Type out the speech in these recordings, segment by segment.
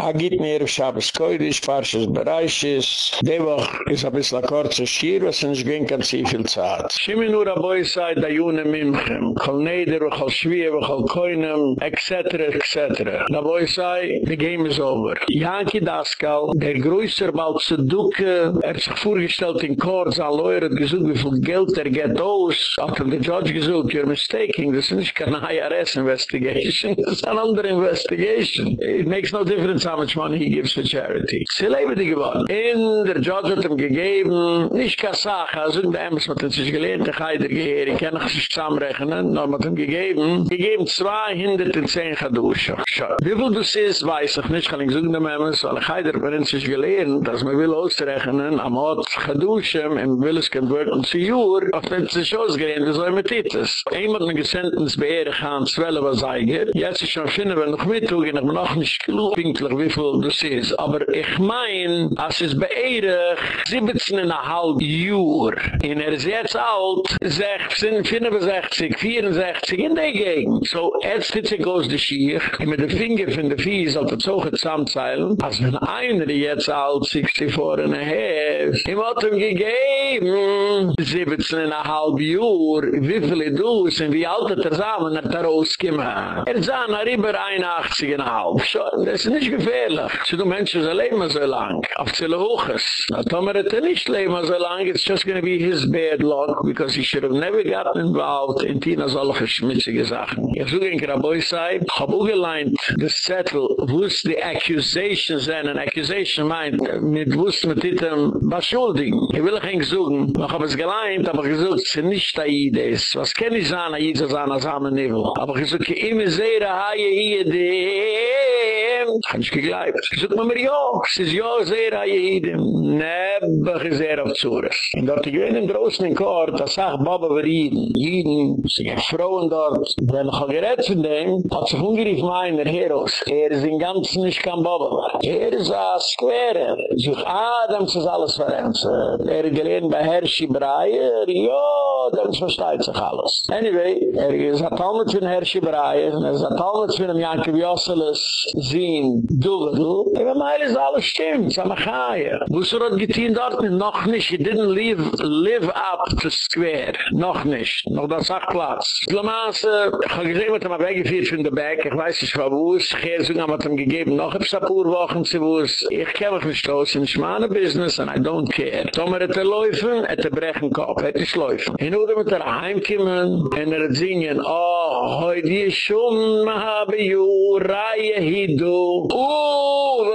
Agit mir Shabbos Koidish, Parshas Bereishis. Die Woche ist ein bisschen kurzer Schir, was nicht gehen kann, sie viel Zeit. Shimi nur a boi sei da june Mimchem, kol neder, kol schwier, kol koinem, etc., etc. Da boi sei, the game is over. Yanki Daskal, der größer mal zu duke, er sich vorgestellt in an Lawyer hat gesucht, wie viel Geld er geht aus, hat er den Judge gesucht, you're mistaking, ist nicht kein IRS investigation, ist an andere investigation. It makes no difference how much money he gives for charity. Sie leben die gewonnen. In der Judge hat ihm gegeben, nicht Kassache, also in der Emes hat er sich gelehnt, der Geider geheir, ich kann sich zusammenrechnen, noch hat ihm gegeben, gegeben 210 Gadusche. Wie viel du siehst, weiß ich nicht, kann ich sagen dem Emes, weil der Geider hat sich gelehnt, dass man will ausrechnen, am Ort Gadusche, im will es kein Wörten zu Jür, auf es sich ausgelehnt, wie soll man das? Einmal ein Gesendnis beehre gaan, zwelle was eiger, jetzt ist schon finden, wenn noch mittug, ich noch nicht genug, wie viel du siehst. Aber ich mein, als es beirrig 17 und ein halb Jür, in er ist jetzt alt, 16, 65, 64, in der Gegend. So, jetzt sitze ich aus der Schiech, und mit den Finger von der Vieh sollte es auch zusammenzeilen, als wenn einer jetzt alt, 64 und ein halb, ihm hat ihm gegeben, 17 und ein halb Jür, wie viele du, sind wie alt er zusammen, hat er rausgekommen. Er sah nach über 81 und ein halb. So, das ist nicht gefährlich. Sie do Menschen, sie leben so lang. Auf Zille Hoches. Na, Tomer er nicht leben so lang. It's just gonna be his bad luck, because he should have never gotten involved in Tina solche schmitzige Sachen. Ich suche in Kraboi sei, hab auch geleint, das Zettel, wo es die Accusations sind, an Accusation meint, mit wo es mit diesem Beschuldigen. Ich will auch nicht suchen, noch hab es geleint, aber gesucht, sie nicht Aides. Was kenne ich sagen, Aides, als an Asamennivel. Aber gesucht, immer sehr, haie hier, dem, kann ich gegleibt. Sie sagt mir, ja, es ist ja sehr an jedem. Nebbe, ich sehr auf Zures. Und dort gewinnt im Großen in Kort, das sagt Baba für jeden, jeden, sie gibt Frauen dort. Wenn ich auch gerät von dem, hat sich ungerief meiner Heros. Er ist im Ganzen nicht kein Baba. Er ist ein Square. Sich Adam ist alles verändert. Er gelehnt bei Hershey Breyer, ja, dann versteht sich alles. Anyway, er ist ein Talmud von Hershey Breyer, er ist ein Talmud von einem Jankiv Yosseles, Zin, Ich will mal alles alles stimmt, so mach haie. Wo ist er hat getehen dort? Noch nicht, he didn't live, live up to square. Noch nicht, noch das auch Platz. Glamaß, ich habe gesehen, was er mal weggeführt von der Back, ich weiß nicht, wo es, gesagt, hat ihm gegeben, noch ein paar Wochen zu wo es, ich kenne mich nicht aus, in meine Business, and I don't care. Tomer hat er laufen, hat er brechen Kopf, hat er laufen. In Ode mit er heimkommen, und er hat singen, oh, heute ist schon, habe ju, reihe hidu, uh,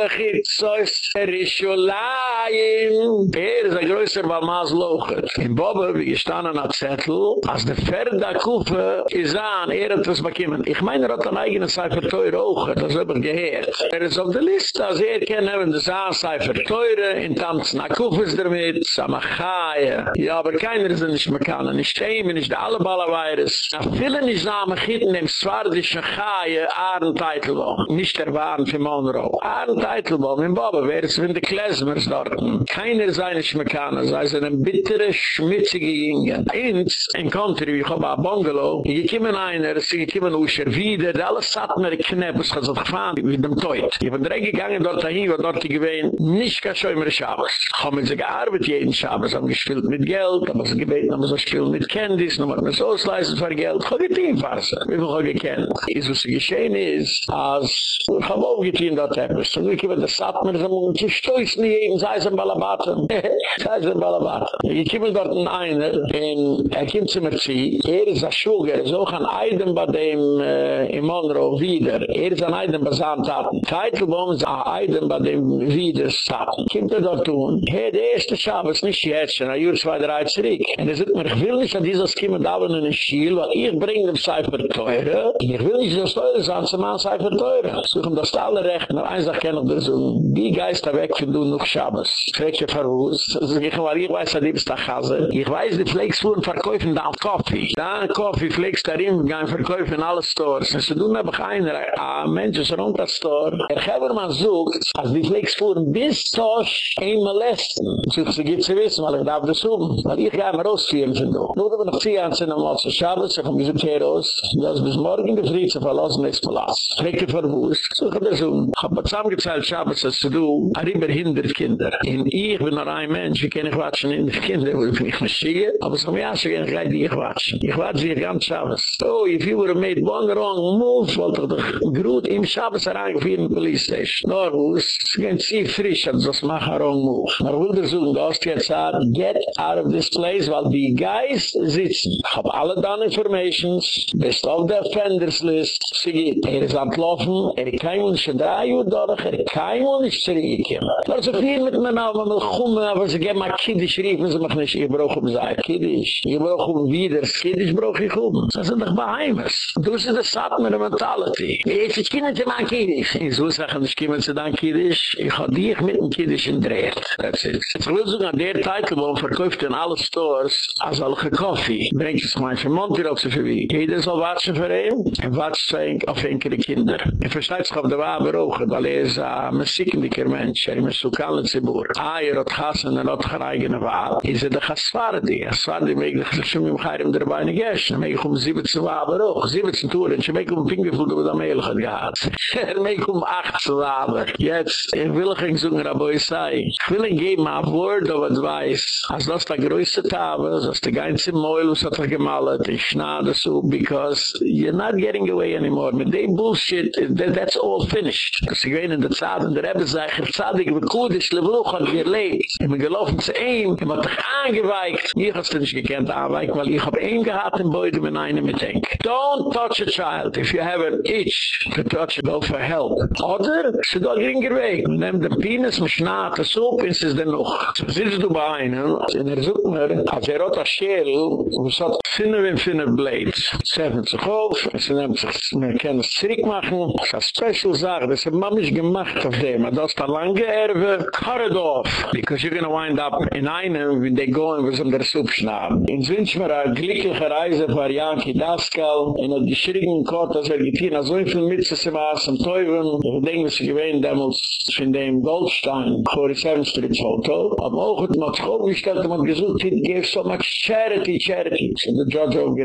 חיצויס רישולאים. פיר זה גרויסר במאז לוכת. In בובה wie gestanden hat Zettel, als der Ferda Kufe ist an, er hat was bekommen. Ich meine, er hat an eigenen Cipher teure auch, das hab ich gehört. Er ist auf der Liste, als er kann haben das an Cipher teure, in Tanzen a Kufe ist er damit, Samachaie. Ja, aber keiner ist er nicht mekana, nicht Schäme, nicht der alle Ballerweiris. Na viele nicht im Nicht der Waren Monroe. Arenteitelbaum in Bobbe, wer ist von de Klesmers dort? Keiner seine Schmekana, sei es eine bittere, schmutzige Ingen. Eins, in Country, ich hab a Bungalow, ich kiemen einer, sie kiemen usher wieder, da alles satt mir knepp, es hat gefahren, mit dem Teut. Ich bin direkt gegangen dort dahin, wo dort gewesen, nicht gar schon immer Schabes. Haben sie gearbeitet jeden Schabes, haben gespielt mit Geld, haben sie gebeten, haben sie spielen mit Candies, haben sie so ausleisen für Geld, ich hab getein, Farsa. Wie viel hab ich gekannt? Is was geschehen ist, als, ich hab auch getein dort etwas, und ich kiemen das satt mir, und sie stoiss nie jeden, sei es Balabaten. Sei Balabaten. Ich kiemen dort ein einer, und er kommt zu mir zieh, er ist ein Schuger, er ist Eiden bei dem, äh, in Monroe wieder, er ist ein Eiden bei Sandtaten. Teitelbaum ist ein Eiden bei dem Wiederstaten. Kommt er dort tun, hey, der erste Schabes, nicht jetzt, ein Jahr, zwei, drei, zurück. Und er sagt mir, ich will nicht, dass dieses Kiemen da in den Schiel, weil ich bringe dem Cipher teure, ich will nicht, dass teure sein, zum Mann Cipher teure. So, um das alle recht, nur eins, ich kenne das, wie geist er weg, wenn du noch Schabes. Fregt ihr Verwus, also ich war, ich weiß, dass ich da Chase. Ich weiß, die Pflegsfuhren verkäufen da Kaffee. Da Kaffee pflegst darin, gehen verkäufen in alle Stores. Und sie tun aber keiner, ein Mensch ist rund das Store. Er hat man sucht, als die Pflegsfuhren bis Tosch ein molesten. So, sie geht zu wissen, weil ich darf das um. Weil ich gehe mal rausführen von da. Nur, wenn ich Jahre sind, am Lotso Schabes, ich habe gesagt, hier raus, das bis morgen gefriert, zu verlassen, nichts verlassen. Fregt ihr Verwus, so ich das um. Ich habe zusammengezahlt Schabes, als du, a rieber hindert Kinder. In ich bin noch ein Mensch, ich kann nicht watschen in die Kinder, wo ich nicht mehr schiehe, aber so mir asse, ich kann nicht watschen. Ich watsch dich ganz Schabes. Oh, if you have made one wrong move, wollte ich doch gruht im Schabes herangeführen in die Police Station. Nor, wo es gehen sie frisch, als das mach a wrong move. Aber wo der Sohn, du hast jetzt gesagt, get out of this place, weil die Guys sitzen. Ich hab alle done informations, best of the offenders list, sie geht, er ist antlaufen, er kann uns schon drei Uhr durch, er kann uns zurückkommen. Aber viel mit mir noch, wenn wir kommen, aber sie geben mal Kiddisch riefen, sie machen nicht, ich brauche um sein Kiddisch, ich brauche um wieder, Kiddisch brauche ich um. Das sind doch Beheimes. Du sie das satt mit der Mentality. Jetzt, ich kenne sie mal Kiddisch. Ich so sagen, ich komme zu dein Kiddisch, ich habe dich mit dem Kiddisch in Dreht. That's it. Jetzt will ich an der Titel, wo man verkauft in alle Stores, als alle Kaffee, bringt es mein Vermontier auf sie für. Jeder soll watschen für ihn, und watschen auf enkele Kinder. Ich verstehe sich auf der Waber auch, weil er ist ein Messikendiker Mensch, er ist so kallen Zibur. Ah, er hat gassen, er hat gereigene Wahl. Is er de Gasfardi. Gasfardi meeg de Chashum im Chayrim der Beine Gesh. Er meeg um 17 Waber auch. 17 Touren. Er meeg um Fingerfug über der Mehl hat gehad. Er meeg um 8 Waber. Jetzt, er will ich ihn sagen, Raboi sei. Ich will ihn geben, a word of advice. Als das der größte Tabe, als der ganze Meul, was hat er gemalet, ich schnade so, because you're not getting away anymore. Mit dem Bullshit, that, that's all finished. Sie gehen in der Zad und der Rebbe sagt, ich sage, ich bin gut, ich lebe hat und lebt. Ich bin gelaufen zu ihm, ich habe dich angeweigt. Ich habe es nicht gekannt ah, anweigt, weil ich hab ihn gehad im Beutel mit einem mit Denk. Don't touch a child. If you have an itch to touch it, go for help. Oder, sie da geringer weg. Man nimmt den Penis, man schnaht es up, und es ist dann noch. So sitzt du bei einem, und er sucht mir, als er hat ein Scherl, und es hat finne und finne Blades. Sie öffnet sich auf, sie nimmt sich, man kann es zurückmachen, das ist eine Special-Sache, das ist man nicht gemacht auf dem, das ist lange Erwe, cut it off, because you're gonna wind up in einem, when they go in, was um der Soup schnaben. In wünsch mir eine glückliche Reise für Yankee Daskal, in der geschrieben Kort, dass er getein, so viel Mitzes im Aas am Teuven, ich denke, was ich gewähne, damals von dem Goldstein, 47th Street Photo, am Ogen, man hat sich aufgestellt, man hat gesucht, it gave so much charity, charity. So the judge of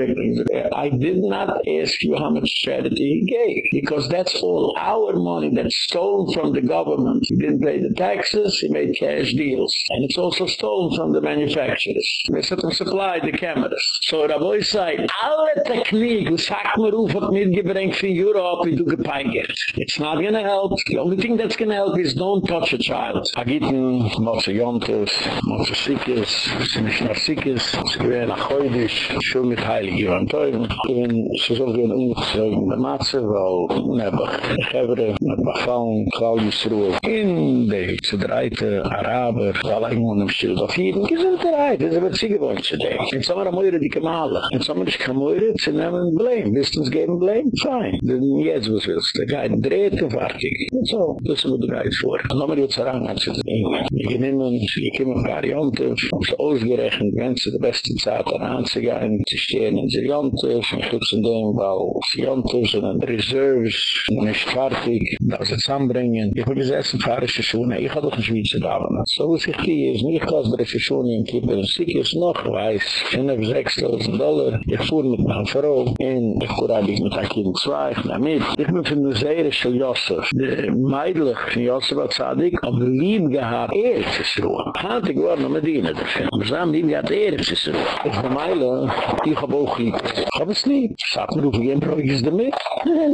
I did not ask you how much charity he gave, because that's all our money that's stolen from the government. He didn't pay the taxes, he made cash deals. And it's also stolen from the manufacturers. They said to supply the cameras. So Raboy said, alle technique, was sagt mir ruf hat mitgebringt von Europe, wie du gepeigert. It's not gonna help. The only thing that's gonna help is don't touch a child. Agiten, Moshe Yontes, Moshe Sikis, Sinish Narsikis, Skwer Nachoidish, Shul mit Heilig Ivan Teuren. Und sie soll gehen umgezogen bei Matze, weil Nebuch, Gevre, gefallen, Klaal Yisroel. In de hüchse dreite Araber, allein und im Schild auf jeden, gesinnt er ein, das ist aber ziege wohnt zu dem. In sommer am Eure, die Kamala. In sommer ist kam Eure, sie nehmen Blame. Willst du uns geben Blame? Fein. Denn jetzt, was willst du? Geid, dreht und fertig. Und so, das ist mir Geid vor. Und dann wir jetzt herang, als sie das Wir Ich genümmen, ich komme im Variante, um es ausgerechnet, wenn sie die beste Zeit heranzugehen, zu stehen in Ziriante, von Schützendem, weil Ziriante sind Reserves, nicht fertig. Da sie zusammenbringen. Ich will gesessen, fahre ich schon, ich habe doch ein Schweizer da, so was ich hier ist, nicht der schon in Kippen, sie ist noch, weiß, 5.000, Dollar, ich fuhr mit meiner Frau, und ich fuhr eigentlich mit ein Kind zwei, damit, ich bin von der von Josef, der Meidlich von Josef hat Zadig, hab lieb gehad, er ist es ruhe. Hat ich war noch mit ihnen dafür. Aber sie haben lieb gehad, er ist es ruhe. Ich bin Meile, ich hab auch lieb. Ich hab es lieb. Sag mir, Brüge ist damit?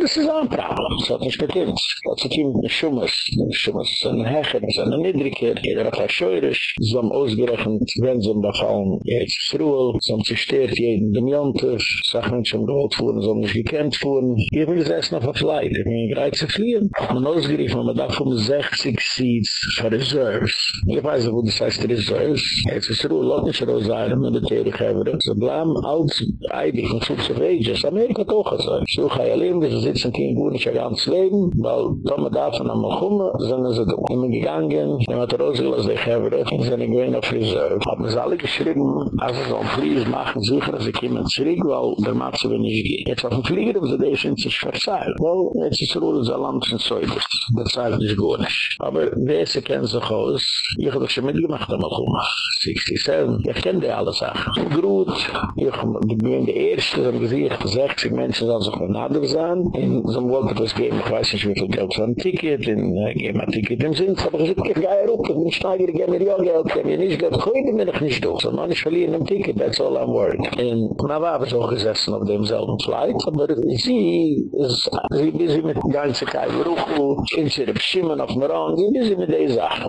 Das ist ein Problem. Das hat nicht gekannt. Das hat ihm mit Schummers. Schummers ist ein Hecher, ist ein Niedriger. Jeder hat ein Scheurisch. Sie haben ausgerechnet, wenn sie befallen, er ist es ruhe. Sie haben zerstört jeden dem Jontef. Sachen schon geholt fuhren, sie haben nicht gekannt fuhren. Ich will gesessen auf der Flight. Ich bin gereizt zu fliehen. Man ausgeriefen, man darf um 60 Seats für Reserves. Ich weiß nicht, wo das heißt Reserves. Jetzt ist Ruhe, lot nicht raus sein, mit der Teerigheber. Sie bleiben alt, eidig, und fuchs of ages. Amerika auch gesagt. So ga je leben, wir sitzen hier in Gurnisch ein ganzes Leben, weil Tome davon am Malchumme, sind sie da immer gegangen, die hat rausgelassen, die und sind gewinn auf Reserve. Haben sie alle geschrieben, als sie so ein Flieger machen, sicher, dass sie kommen zurück, weil der Matze bin nicht geht. Jetzt auf dem Flieger haben sie das in sich verzeiht. Well, jetzt ist Ruhe, das Land sind so, das verzeiht nicht Gurnisch. Aber sie kennen sich Haus. Ich hab doch schon mitgemacht am Alchuma. 67. Ich kenne die alle Sachen. Groot. Ich bin der Erste, so gesehen, 60 Menschen sollen sich benader sein. Und so wollte das geben, ich weiß nicht, wie viel Geld für ein Ticket, und uh, geben ein Ticket im Sinn. Aber ich sage, ich gehe rup, ich bin schneiger, ich mir ja Geld, ich mir nicht Geld, ich bin nicht durch. So, man, ich verliere ein Ticket, that's all I'm worried. Und man war aber so gesessen auf demselben Flight, aber sie ist, sie busy mit ganze Kai Bruchu, in sie Pschimmen auf Meron, sie busy mit der Sache.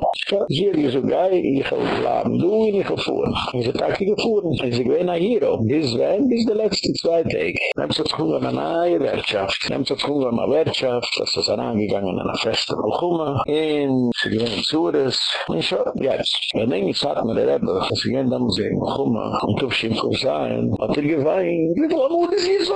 Hier ist so geil, ich habe geladen, du, und ich habe fuhren. Und sie hat gefuhren, sie gewähne hier, um dies werden, bis der letzte zwei Tage. Nehmt sie zu an eine Wirtschaft, nehmt sie zu an eine Wirtschaft, das ist angegangen an einer Feste Malchuma, und sie gewähne zu das, und schon, jetzt, wenn ich sagt mir der Rebbe, dass sie gehen dann sehen, Malchuma, und Tufschim sein, hat er geweint, wie du, das hier so,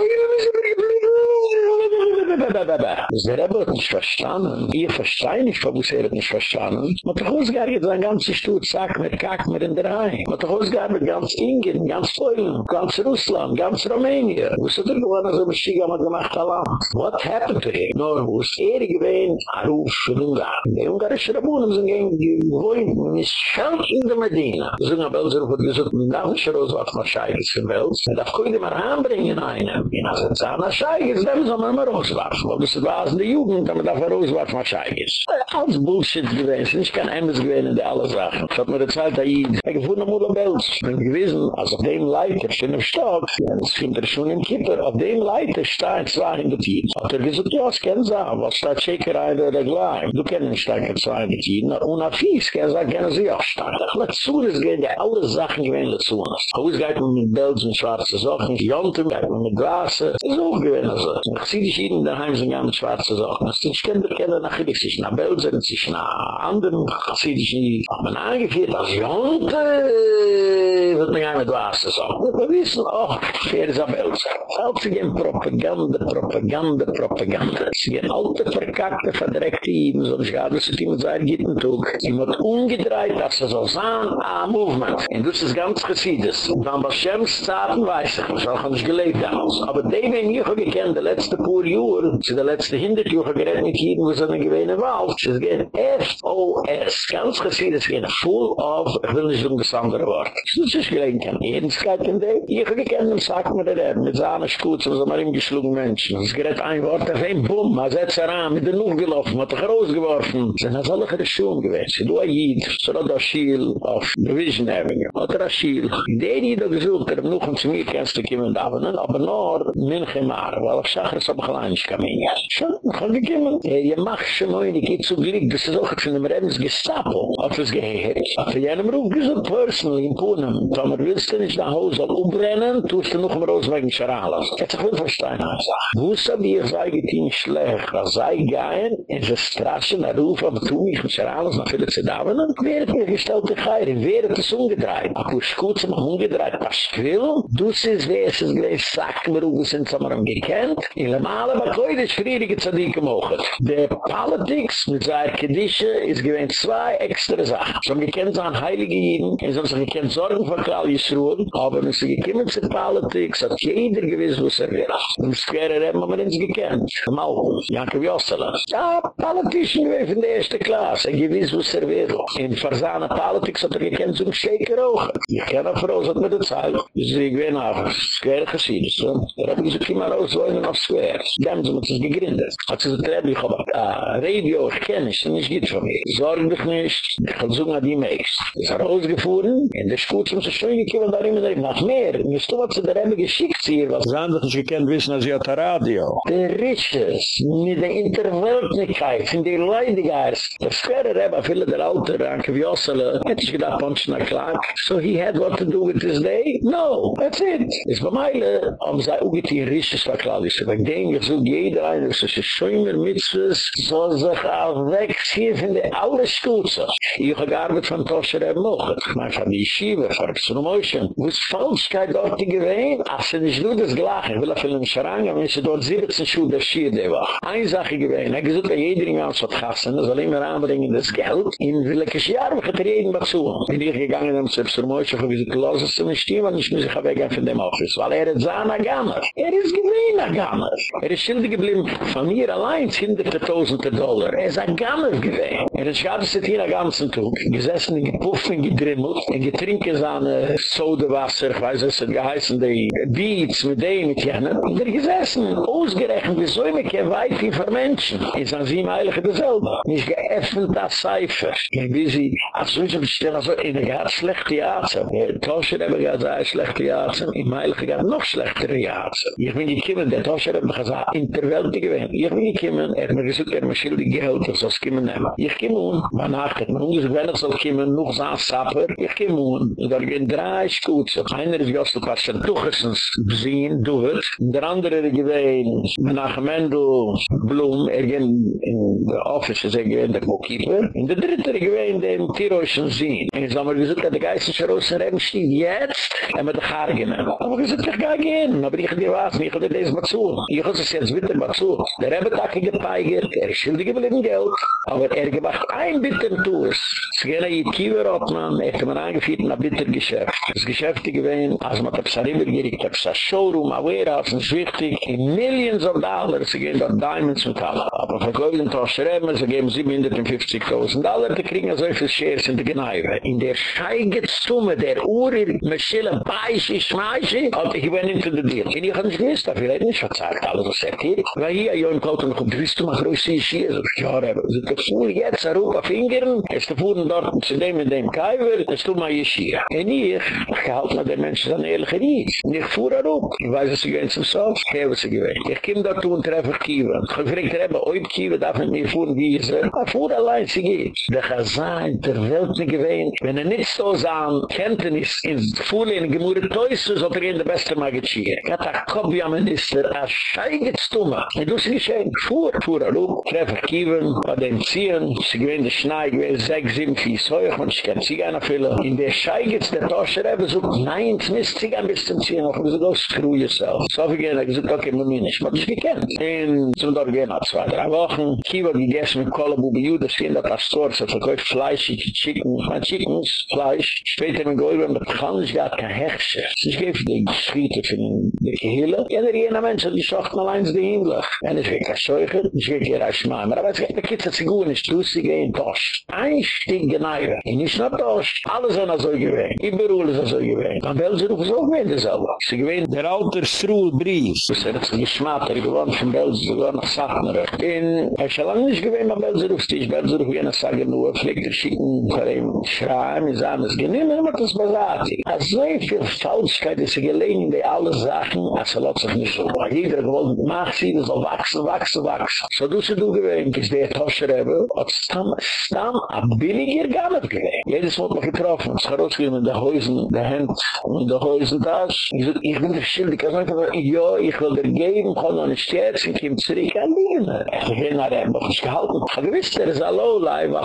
Das der Rebbe hat nicht verstanden. Ihr versteht nicht, warum sie hat nicht verstanden. Man hat doch ausgegangen, jetzt ein ganzes Stutt, sag mir, kack mir in der Reihe. Man hat doch ausgegangen mit ganz Ingen, ganz Polen, ganz Russland, ganz Rumänien. Wo ist er geworden, als er mit Stiga mal gemacht hat? What happened to him? Nur, wo ist er gewesen, ein Ruf von Ungarn. Die ungarische Rabunen sind gegen die Wohin, mit Schalt in der Medina. Sie sind aber, hat gesagt, mit Nahusche Rose, was man scheiget für Welt. Man darf können die mal anbringen, einen. In Azazana scheiget, dem soll man mal rauswerfen. Weil das war in der Jugend, damit darf man rauswerfen, was scheiget. Alles Bullshit gewesen. Ich kann Emmes gewesen in alle Sachen. Das hat mir erzählt, da ich, ich noch mal am Welt. Ich bin gewesen, als auf dem Leiter, schon im Stock, es kommt er schon im Kipper, auf dem Leiter steht zwei in der Tien. Hat er gesagt, ja, es kann sein, was da Tschekerei oder gleich. Du kennst nicht, da zwei der Tien. Und auf Fies, kann sagen, können sie auch stark. Ich lasse zu, gehen ja alle Sachen gewesen dazu. Haus geht man mit Belsen, schwarze Sachen, Jonten geht man mit Glase, ist auch gewesen also. Ich sehe dich jeden daheim sind ja mit schwarze Sachen. Das sind Kinder, kennen nach Gericht, sich nach Belsen, sich nach anderen, ich sehe dich nicht. Aber man angeführt als Jonten, wird man ja mit Glase sagen. Wir wissen auch, wer ist am Belsen. Selbst gehen Propaganda, Propaganda, Propaganda. Sie gehen alte, verkackte, verdreckte Iden, so ich habe es mit ihm sein Gittentug. Sie wird umgedreht, dass er so sein, a Movement. Und das ist ganz gesiedes. Dann was Shems Zaten weiß ich, was auch nicht gelebt damals. Aber die, wenn ich auch gekannt, die letzte paar Jahre, sie die letzte hundert Jahre geredet mit jedem, wo sie eine gewähne Wahl. Sie gehen F-O-S. Ganz gesiedes, gehen full of, ich will nicht um das andere Wort. Das ist gelegen, kann Ehrenskeit in dem. Ich habe gekannt, und sagt mir der mit seiner Skutz, so mal ihm geschlungen Menschen. Es gerät ein Wort auf ein Bumm, er setzt er an, mit der Nuch gelaufen, hat er rausgeworfen. Sie sind als alle Gerechum gewesen. Du, Ayid, so hat er Schiel auf Division Avenue. Hat er Schiel. Der, die da gesucht, er noch ein zu mir kennst du kommen da, aber nur Minchemar, weil ich sage, es habe klein, ich mich nicht. Schon, ich habe gekommen. Je mach schon mal, ich gehe zu Glück, das ist auch von dem Rems Gestapo. Hat es gehört. Hat er jenem Ruf gesucht, personal, in Punem. Tomer, willst du nicht nach Hause umbrennen, tust du noch mal raus wegen Scharalas. Jetzt ich will verstehen, ich sage. Wo ist aber, ich sage, ich bin schlecht, sei gehen, in der Straße, nach Ruf, aber tu mich mit Scharalas, nach viele Zedabenen, wer hat mir gestellt, die Geire, wer hat es umgedreht? Ach, wo ist gut, sie machen umgedreht, was ich will, du siehst, wer ist es gleich, sagt mir, wo sind sie mir gekannt, in der Male, aber heute ist friedige Zadike mochen. Der Politics, mit seiner Kedische, ist gewähnt zwei extra Sachen. Wir kennen so ein Heilige Jeden, und so, wir kennen Sorgen von Klau Yisroel, aber wenn sie gekommen sind, Politics, hat jeder gewiss, was er will. Und es wäre, haben wir uns gekannt. Mal, Janke Klaas. Ja, politischen wie van de eerste Klaas. En gewiss wuss er weer wil. In Farzana politics had er gekend zo'n scheker ogen. Je kan vrouw zat met de zaal. Dus ik weet nog, Square gezien. Dus daar heb ik zo'n klimaat als woonen op Square. Dan zo'n moet ze gegrinden. Had ze zo'n treppig gehad. Ah, radio gekennis. Dan is dit van mij. Zorg dich nicht. Ik ga zo'n naar die meest. Is er uitgevoeren. En de schoot ze schoen gekomen daar in mijn rijk. Nog meer. En is toen wat ze daar hebben geschikt hier. Zandig is gekend wissen als je had de radio. De riches. Met de inter der Interweltlichkeit, von der Leidigers, der Square Rebbe, viele der Alter, Anke Wiossele, hätte ich gedacht, Ponchna Clark, so he had what to do with this day? No, that's it. Ist bei Meile, am sei uget die Riches verklallig, so wenn den ich so jeder ein, das ist schon mehr Mitzvahs, so sich auch wegziehen von der alle Stutze. Ich habe gearbeitet von Toscher Rebbe noch, ich meine von die Yeshiva, von So Motion, wo ist Falschkeit dort gewesen? Ach, sie nicht nur das Gleiche. Ich will auf einen Scharang, aber wenn sie dort 17 Schuhe der Schier der war. Eine Sache er gesagt, jeder in ganz was gassen, er soll immer anbringen das Geld. In welke Jahr wird er jeden was zu? Bin ich gegangen, um zu so Motion, ich habe gesagt, lass es mir stehen, weil ich muss sich weggehen von dem Office, weil er ist ein Gammer. Er ist gewesen ein Gammer. Er ist schildig geblieben von mir allein, hinderte tausende Dollar. Er ist ein Gammer gewesen. Er ist gerade seit hier den ganzen Tag, gesessen in gepuffen, gedrimmelt, in getrinken seine Sodawasser, ich weiß, es hat geheißen, die Beats mit dem, mit jenen. Und er gesessen, ausgerechnet, wie soll ich kein Weifi für Menschen? Ist an sieben Heilige dasselbe. Nicht geöffnet das Cipher. Ich wie sie, als so ein bisschen, also in der ganz schlechte Jahre. Der Toscher hat gesagt, er schlechte Jahre. In Heilige gab noch schlechtere Jahre. Ich bin gekommen, der Toscher hat gesagt, in der Welt gewesen. Ich bin gekommen, er hat mir gesagt, er muss schildig Geld, das soll es kommen nehmen. Ich komme, man achtet, man muss, wenn er soll kommen, noch so ein Sapper. Ich komme, und da gehen drei Schuze. Einer ist Jossel Passion Tuchesens besehen, du wird. Der andere gewesen, nach Mendel Blum, er ging in der Office, er ging der Bookkeeper. In der dritte gewesen, dem Tiroischen Sinn. Und ich sag mal, gesagt, der Geist ist raus in Reben steht, jetzt, er mit der Haare genommen. Aber gesagt, ich gehe gehen, aber ich dir was, ich will dir das mal zu. Ich will es jetzt bitte mal zu. Der Rebbe hat gepeigert, er ist schuldig geblieben Geld, aber er gemacht ein bitter Tours. Es ging ein Kiewer Ottmann, er hat mir angeführt in ein bitter Geschäft. Das Geschäft gewesen, als man das River gerickt, das Showroom, a warehouse, ist wichtig, in Millions of Dollars, gehen dort Diamonds und alle. Aber verkäufen Toschereben, sie geben 750.000 Dollar, die kriegen so viel Shares in der Gneive. In der Scheigetstumme, der Uri, Mischille, Beischi, Schmeischi, hat ich bin into the deal. Und ich hab nicht gewusst, hätte ich nicht verzeiht, alles was er hier. Weil hier, jo in Kloten, kommt, wirst du mal größer Schier? So, ja, aber, so, der Fuhr jetzt, er rupa Fingern, es der Fuhren dort, zu dem in dem Kaiwer, es tu mal Schier. Und ich, ich gehalte mal, der Mensch ist ein ehrlicher Ries. Und ich fuhr er rup. Ich weiß, was sie gewinnt zum Sof, ich habe sie gewinnt. Ich komme dort und treffe Kiewe. Ich habe gefragt, er habe, oi Kiewe, darf mit mir fuhren, wie ist er? Er fuhr allein, sie geht. Der Chazan, der Welt nicht gewinnt. Wenn er nicht so sahen, Kenntnis in Fuhle, in Gemurre Teusel, so er der beste Magichie. Ich hatte ein Kopf, wie ein Minister, ein Scheiget Stumme. Und du sie geschehen, fuhr, fuhr er rup, treffe Kiewe, bei dem Ziehen, sie gewinnt der Schnee, gewinnt sechs, sieben, vier, hoch, man ich kann sie gerne füllen. In der Scheiget, der Toscher, er so, nein, es misst sich ein bisschen ziehen, aber so, go screw yourself. So, wir gehen, er gesagt, okay, mir nicht, man hat sich gekannt. Und zum dort gehen, hat zwei, zwei, drei Wochen. Kiva gegessen mit Kola, wo bei Juden in der Pastor, Tor verkauft dass er Fleisch, die Chicken, ich meine Chicken, Fleisch. Später in Gäuble, und der Kahn ist gar kein Hexe. Es ist gar für die Geschwüter von der Gehille. Jeder jene Mensch hat die Schochten allein zu den Himmelach. Er und ich wird kein Scheuche, es er wird hier ein Schmeimer. Aber es gibt eine Kitzel, zu gut ist, du sie gehen Tosch. Ein Stück Geneiwe. Und nicht nur Tosch. Alle sind so gewähnt. Überall ist so gewähnt. Und Belser ruf ist auch gewähnt, das aber. Sie gewähnt, der alter Struhl Brief. Das ist ein Geschmatter, gewohnt von Belser, sogar noch Sachner. in er shalang nis gebem a belzer uf stich belzer hu yena sage nu fleckt er schicken kareim schraim is ams genem er mat es bazat a zey fir faulskeit is gelein in de alle zachen a salot sich nis so a jeder gewolt mach sie des wachsen wachsen wachsen. So du se du gebem kis de tosher hab stam stam a billiger gamet gebem jedes wort mach getroffen scharot schrim in de heusen de hand und de heusen das. Ich it bin de schild kazan ka yo ich hol der geim khon an shtets kim tsrik an dinge Liene. Ich bin nach dem, noch nicht gehalten. Ich habe der ist ein Lowlife.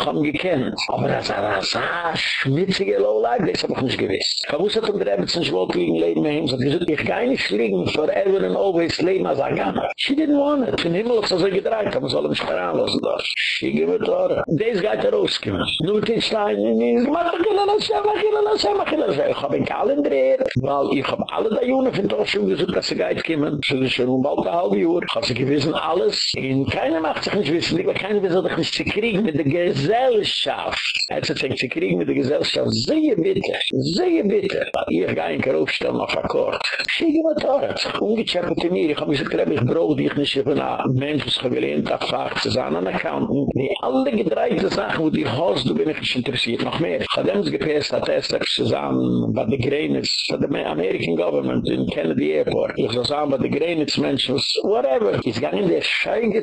Aber das ist ein so schmitzige Lowlife, das habe ich nicht gewiss. Ich wusste, dass der Ebbets nicht wollte liegen, leben mit ihm, so ich sag, ich kann nicht fliegen, forever and always leben als ein. She didn't want it. Von Himmel hat sie so gedreht, aber soll mich veranlassen, das. Schiege mit Tore. Des geht er rausgekommen. Nur die Steine, ich mach doch keine mach keine mach keine Lasse. Ich hab einen Kalender weil ich hab alle da Jungen von Toschen gesagt, dass sie geht kommen. So ist schon um bald ein halbe Jahr. Ich sie gewissen alles. Keiner macht sich nicht wissen, aber keiner will sich nicht zu kriegen mit der Gesellschaft. Er hat sich zu kriegen mit der Gesellschaft. Sehr bitte, sehr bitte. Ich gehe in den Aufstellen auf Akkord. Schiege mit Tore. Ungechappet in mir. Ich hab gesagt, ich brauche dich nicht von einem Mensch, was gewillt, abfragt zu sein, an Accounten. Die alle gedreite Sachen, wo die Haus, du bin ich nicht interessiert, noch mehr. Ich hab uns gepasst, hat es zu sein, bei der Grenitz, bei der American Government in Kennedy Airport. Ich soll sagen, bei der Grenitz Menschen, whatever. Ich gang in der Scheige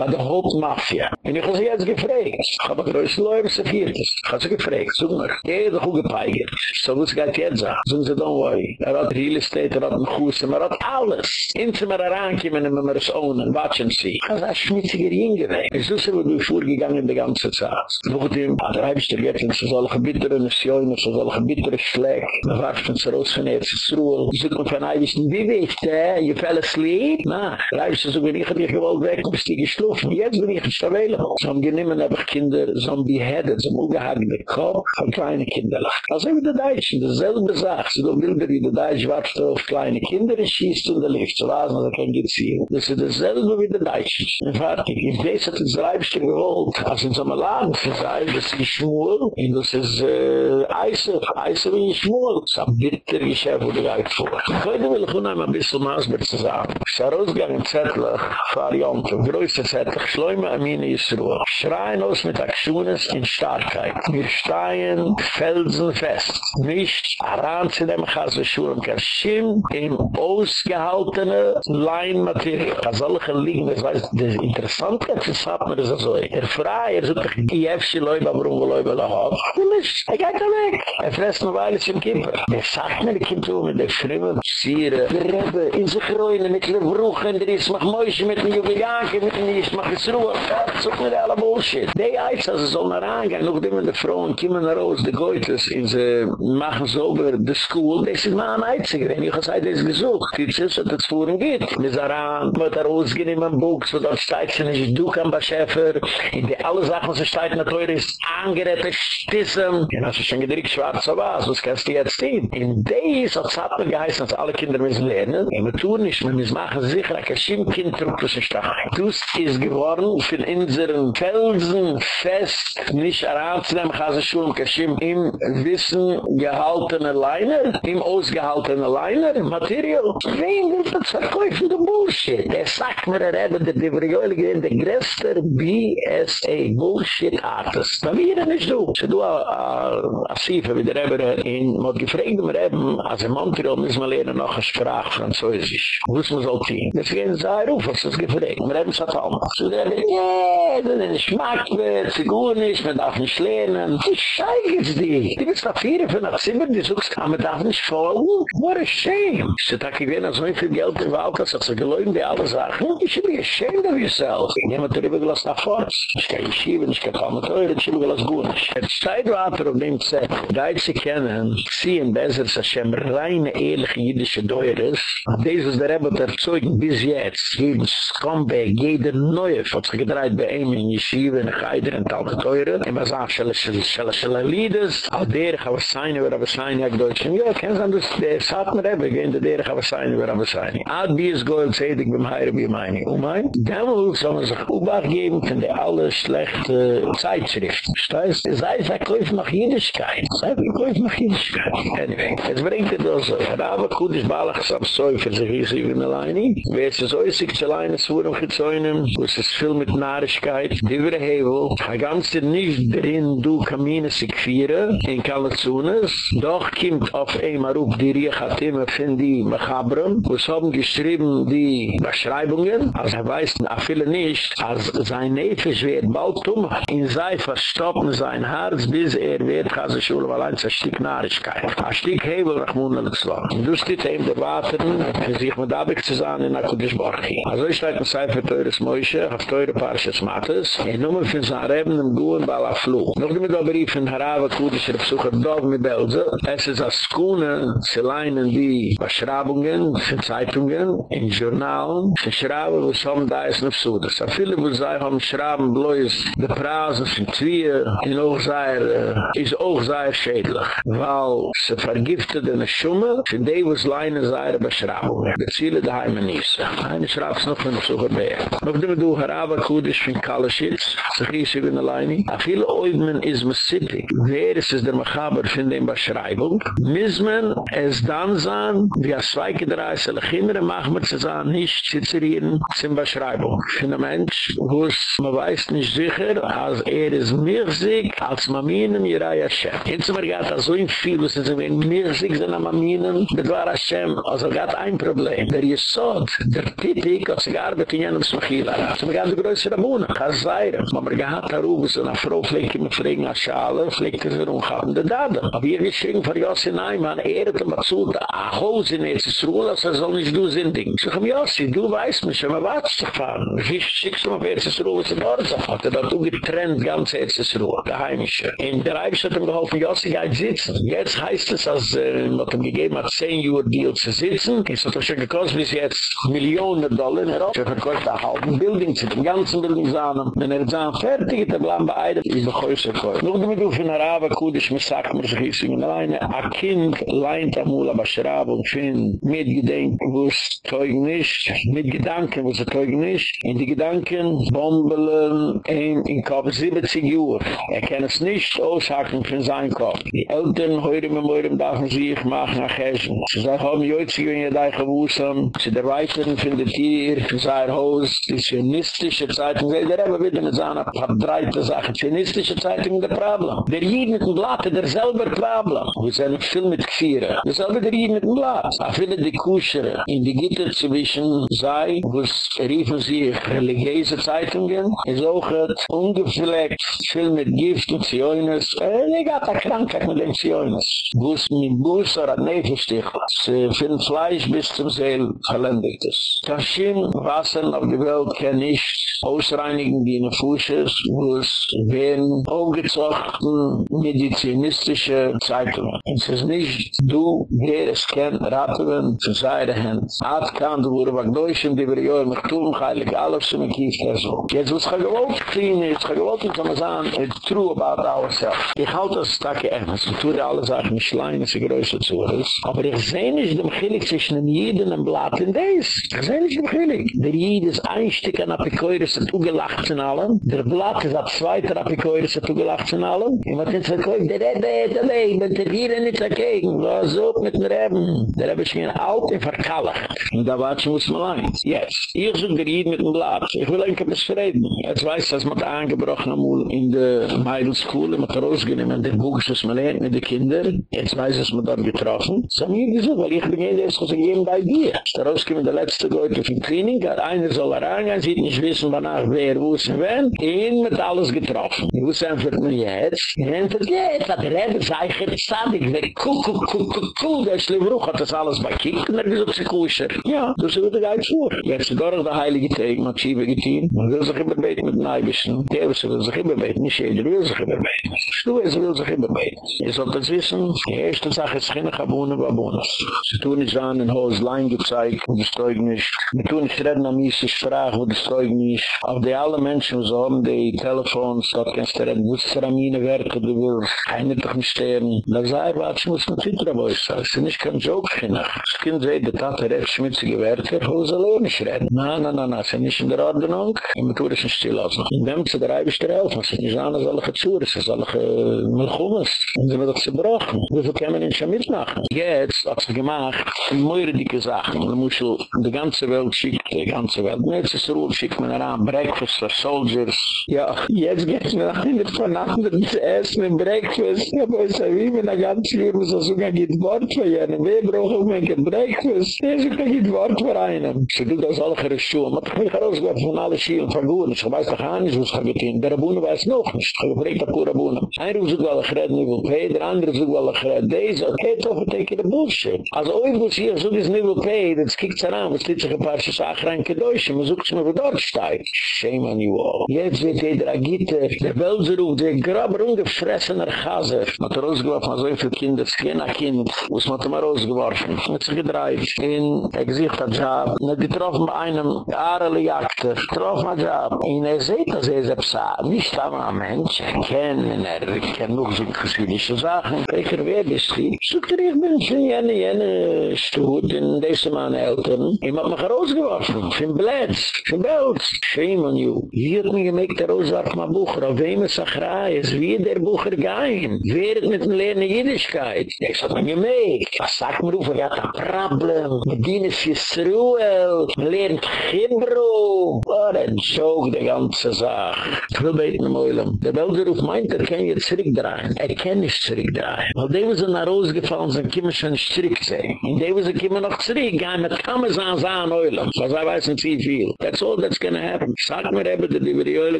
bei der Hauptmafia. Und ich habe jetzt gefragt, ich habe Leute Läufe viertes. Ich habe sie gefragt, sag mal, jeder hat gepeigert. So muss geht jetzt sagen. Sagen sie, don't worry. Er hat Real Estate, er hat ein Kuss, er hat alles. Inzimmer herankommen, wenn wir es ohnen, watschen sie. Er ich habe ein schmutziger Jünger. Ich wusste, wo du vorgegangen die ganze Zeit. Nachdem, da habe ich dir jetzt in solche bitteren Missionen, in solche bitteren Schleck. Wir warfen uns raus von Erzis Ruhl. Sie sind von einem, wie wichtig, eh? You fell asleep? Na, da habe ich gesagt, ich habe dich gewollt weg, ob es dir. Geschlufen. Jetzt bin ich nicht available. So haben geniemen einfach Kinder, so haben beheaded, so haben ungehagene Kopf, von kleine Kinder lacht. Also wie die Deutschen, dasselbe sagt, so du willst wie die Deutsch wartest auf kleine Kinder, und schießt in der Lift, so man kann geht ziehen. Das ist dasselbe wie die Deutschen. Und fertig, ich weiß, dass das Reibste gewollt, als in so einem Laden zu sein, das ist schmul, und das ist äh, eisig, eisig wie schmul. Das ist ein bitter Geschäft, wo du gehst vor. Heute will ich unheim ein bisschen Maasberg zu sagen. Ich bin rausgegangen, Zettel, Variante, größte Zettel, Schleume Amine Yisroel. Schreien aus mit Akshunas in Starkheit. Wir stehen felsenfest. Nicht aran zu dem Chasveshur und Kershim im ausgehaltene Leinmaterial. Das soll ich liegen, das weiß, das Interessante, das hat mir das so. Er frei, er ich hab sie Leute, aber warum wir Leute lachen? Nicht, er geht da weg. Er fresst noch weil es im Kippen. Er sagt mir, die Kippen mit der Schrimme, Sire, der Rebbe, in sich reuen, mit der Bruch, der ist mach Mäusche mit den Jubilanke, mit den Ich mach es Ruhe. Das ist mir alle Bullshit. Die Eis, also soll nach Angehen, noch dem in der Frauen, kommen raus, die Goethes, in sie machen so über die School, das ist mein Einziger. Wenn ich gesagt, das ist gesucht. Die Zins hat es vorhin geht. Wir sind daran, wird er ausgehen in meinem Buch, so dort steigt sie nicht, du kann bei Schäfer, in die alle Sachen, so steigt nach Teure, ist angerettet, stissen. Ja, das ist schon gedrückt, schwarz, so was, was kannst du jetzt sehen? In Deis hat es hat mir geheißen, dass alle Kinder müssen lernen. Wir tun nicht, wir müssen machen sicher, ein Kaschim-Kind, das ist Das ist geworden, für unseren Felsen fest, nicht heranzunehmen, Chase Schulm Kashim, im Wissen gehaltene Leiner, im ausgehaltene Leiner, im Material. Wen will das verkäufen, der Bullshit? Er sagt mir, er hat der Diverjöle gewinnt, der größte BSA, Bullshit Artist. Na wie er nicht du? Se du a Siefe, wie der Rebbe in, mod gefragt, mir eben, als in Montreal müssen wir lernen noch eine Sprache, Französisch. Wo ist man so ziehen? Deswegen sei ruf, was ist gefragt. Mir eben sagt auch, so der, ja, das ist ein Schmackwert, sie gut nicht, man darf nicht lernen. Die scheiget die. Die bist da vier von der Zimmer, die suchst, aber man darf nicht folgen. What a shame. Sie sagt, ich bin so viel Geld in Walkas, dass sie geläumen die alle Sachen. You should be ashamed of yourself. Ich nehme darüber gelassen nach Forz. Ich kann nicht schieben, ich kann kaum mit euren, ich habe gelassen gut nicht. Es steht weiter auf dem Zett, da ich sie kennen, sie in Bezer, Hashem reine, ehrliche jüdische Deures, dieses der Rebbe erzeugt bis jetzt, jeden Scumbag, jeder Neue, hat sich gedreht bei ihm in Yeshiva, in Geider, in Talgeteure, in Basach, Shele, Shele, Shele, Shele, Lides, al derich, aber seine, wer aber seine, ich deutsch, ja, kennst du, das, der Satmer Rebbe, gehen der derich, aber seine, wer aber seine. Ad, wie es goel, zedig, beim Heire, wie meine, um ein, demut, soll man sich Ubach geben, von der alle schlechte Zeitschrift. Steiß, sei es, er kauf mach Jüdischkeit, sei es, er kauf mach Jüdischkeit. Anyway, es bringt das so, Rabe, Kudish, Balach, Samsoi, für sich, wie sie, wie Melani, wer so ist, ich zu leinen, es wurden gezäunen, wo es viel mit Nahrigkeit, die wir hevel, a ganze nicht drin, du kamine sich vieren, in Kalazunas, doch kommt auf einmal auf die Riechatime von die Machabren, wo es haben geschrieben die Beschreibungen, also er weiß, a viele nicht, als sein Nefisch wird bald tun, in sei verstoppen sein Herz, bis er wird, Chase Schule, weil eins ein Stück Nahrigkeit. Ein Stück Hebel, Rachmuna, das war. Und du steht ihm der Wateren, für sich mit Abig zu sein, in Akkudisch Borchi. Also ich steht ein Seifer Teures Moishe, auf Teure Parshas Mattes, in Nummer für sein Reben, im Guen, Fluch. Noch mit der Brief von Harava Kudischer Besucher Dov mit Belze, es ist als Skune, sie leinen die Beschreibungen, für Zeitungen, in Journalen, für Schrauben, wo es haben da ist noch so. Das sind viele, wo sie haben Schrauben, bloß die Prasen von Twier, in Hochseier, ist auch sehr schädlich, weil sie vergiftet in der Schumme, für die, wo es leinen seine Beschreibungen. Das viele daheim in Nisse. Eine Schrauben noch von Besucher Bär. Noch dem du Harava Kudisch von Kalaschitz, sich hieß ich in der Leine, a viele Oidmen ist Mississippi. Wer ist es der Machaber von dem Beschreibung? Mismen es dann sein, wie a zweike dreise Kinder machen wir zu sagen, nicht zizerieren zum Beschreibung. Für einen Mensch, wo es man weiß nicht sicher, als er ist mir sich, als Reihe schäft. Jetzt haben wir gehabt, so in viel, was sie wenn mir sich sind am Aminen, das war Hashem, also gab ein Problem. Der Jesod, der Pipik, hat sich gearbeitet in jenem Smachila. So, wir gaben die größere Mune, Chazayra. Man hat gehad, da rufen sie, eine Frau pflegt immer fragen, als Schale, pflegt sie rumgehaben, der Dada. Aber hier geschrien von Yossi Neiman, er hat immer zu, a Hose in Ezes Ruhl, als er soll nicht du sind, Ding. So, komm, Yossi, du weißt mich, wenn man wartet zu fahren. Wie schickst du mal, wer Ezes Ruhl ist in Orza? Hat er da getrennt, ganz Ezes Ruhl, der Heimische. In der Eibisch hat ihm geholfen, Yossi geht sitzen. Jetzt heißt es, als er hat ihm gegeben, hat 10 Uhr Deal zu sitzen. Es hat schon gekostet, bis jetzt Millionen Dollar, er hat schon verkostet, ein halben Building, zu dem ganzen Building sahen. Wenn er zahen fertig, der bleiben bei Eidem, ist der größte Koi. Nog damit auf in Arabe, Kudish, mit Sackmer, sich ist in alleine, a Kind leint amul, aber Schraub und Finn, mit Gedenk, wo es teug nicht, mit Gedanken, wo es teug nicht, in die Gedanken, bombelen, in, in Kopf 70 Uhr. Er kann es nicht aushaken von seinem Kopf. Die Eltern, heute mit Meurem, dachten sie, ich mache nach Hessen. Sie sagen, haben Jötzig, wenn ihr da gewusst sie der Weiteren findet hier, in sein Haus, die zionistische Zeitung, der Rebbe wieder mit seiner verdreite Sache, zionistische Zeitung, der Problem. Der Jid mit dem Blatt, der selber Problem. Wir sind viel mit Gfiere. Das selbe der Jid mit dem Blatt. Er findet die Kuschere in die Gitter zwischen sei, wo es riefen sich religiöse Zeitungen, es auch hat ungepflegt, viel mit Gift und Zioines, er hat eine Krankheit mit den Zioines. Wo es mit Bus oder Nefelstich, sie finden Fleisch bis zum Seel verlendigt ist. Kaschim, Wasser auf die Welt kann nicht ausreinigen die in der Fusches, wo es werden aufgezochten medizinistische Zeitungen. Es ist nicht du, wer es kennt, Ratten zu seiner Hand. Ad kann du wurde wach deutschen, die wir johen, mich tun, heilig, alles zu mir kieft er so. Jetzt muss ich gewollt kriegen, jetzt gewollt nicht, aber sagen, it's true about ourselves. Ich halte das Tag ernst, ich tue alle Sachen, ich schleine, sie größer zu ist. Aber ich sehe nicht dem Chilik zwischen dem Jiden und Blatt in des. Ich sehe nicht dem Chilik. Der Jid ist ein Stück an Apikoiris und ugelacht von allen. Der Blatt ist ein zweiter Apikoiris und ugelacht von allen. Und man kann sagen, der Rebbe hat ein Leben, der Jid nicht dagegen. Was so mit dem Rebbe? Der Rebbe ist mir alt und verkallacht. Und da war muss man lang. Jetzt. Ich suche der Jid mit dem Blatt. Ich will ein bisschen reden. Jetzt weiß, dass man angebrochen haben in der Meidl-School, man hat rausgenommen, der Buch ist, was man lernt mit den Kindern. Jetzt weiß, dass man dort getroffen. So haben wir gesagt, weil ich bin jeder, der sich geben bei dir. Da rausgekommen, der letzte Leute von Klinik, hat einer soll reingehen, sieht nicht wissen, wann wer, wo es und wenn, ihn mit alles getroffen. Ich wusste einfach, man jetzt, ich einfach, jetzt, hat der Rebbe, sei ich wer, kuh, kuh, kuh, kuh, kuh, der Schlimmruch hat das alles bei Kik, und er gesagt, sie kusher. Ja, du sie würde geit vor. Jetzt, gar der Heilige Tag, man schiebe getein, man will sich immer beten mit den Eibischen, der will sich immer beten, nicht jeder will sich immer beten. Stuhe, sie will sich immer beten. Ihr sollt das wissen, die erste Sache ist, keine Kabunen, Babunas. Sie tun nicht an, in Haus Lein gezeigt, wo das Zeug nicht. Sie tun nicht reden am Isi Sprach, wo das Zeug nicht. Auf die alle Menschen, so haben die Telefons, dort kannst du reden, wo es für Amine Werke du willst. Keine doch nicht sterben. Da sei, was ich muss mit Fitra bei euch sagen. Es ist nicht kein Joke, Kinder. Das Kind sagt, der Tat hat echt schmutzige Werke, wo es allein nicht reden. Na, na, na, na, es ist nicht in der Ordnung. Und man tut es nicht still aus. In dem zu der Eibisch der Elf, es ist nicht an, es ist alle gezur, es ist alle gemilchummes. Und sie wird doch zerbrochen. Wieso kann man ihn schon mitmachen? Jetzt hat sie gemacht, moire dicke Sachen. Man muss die ganze Welt schickt, die ganze Welt. Jetzt ist Ruhe, schickt man heran, Breakfast for Soldiers. Ja, jetzt geht es mir nach hinten von anderen zu essen im Breakfast. Ja, aber es ist wie mir eine ganze Leben so sogar geht Wort für jenen. Wer braucht auch ein Breakfast? Ja, so kann geht Wort für einen. Sie tut das alle ihre Schuhe. Man hat mich herausgehört von alle Schuhe und von Guren. Ich weiß doch auch nicht, was ich getan. Der Rabuene weiß noch nicht. Ich habe gefragt, der Rabuene. Ein Ruf sucht, weil ich rede nicht will. Der andere sucht, weil ich rede. Deze, okay, doch, ich denke, der Bullshit. Also, wo sie hier so, das nicht will pay, das kiegt sich an, was liegt sich ein paar Sachen rein, Deutsche. Man sucht mal, wo dort steigt. Shame on you all. Jetzt wird jeder Agite, der Welseruf, der graber ungefressener Chaser. Man hat rausgeworfen, so viele Kinder, es gehen ein Kind, es man hat immer rausgeworfen. Man hat sich gedreht. In, er gesicht hat Job. Und er getroffen bei einem Arele Jagter. Getroffen hat Job. Und er sieht, dass er selbst sagt, nicht aber ein Mensch, er kennt, er kennt noch so geschiedische Sachen. Ich wer bist du? Sogt er, ich bin von jene, jene Stutt, in diese meine Eltern. Ich hab mich rausgeworfen. Von Blätz, von Belz. Shame on you. Hier hat mir gemägt, der Rauswarf mal Bucher. Auf wem ist Achrei? Es wie der Bucher gehen. Wer hat mit dem Lernen Jüdischkeit? Ich hab mir gemägt. Was sagt mir, er hat ein Problem. Mit ihnen ist Yisruel. Man lernt Chibro. What a joke, die ganze Sache. Ich will beten im Eulam. Der Belseruf meint, er kann jetzt zurückdrehen. Er kann nicht zurückdrehen. Weil die was in der Rose gefallen, sind kiemen schon strick sehen. In die was kiemen noch zurück, gehen mit Kamezan sahen Eulen. So sei weiß nicht wie viel. That's all that's gonna happen. Sag mir eben, die über die Eule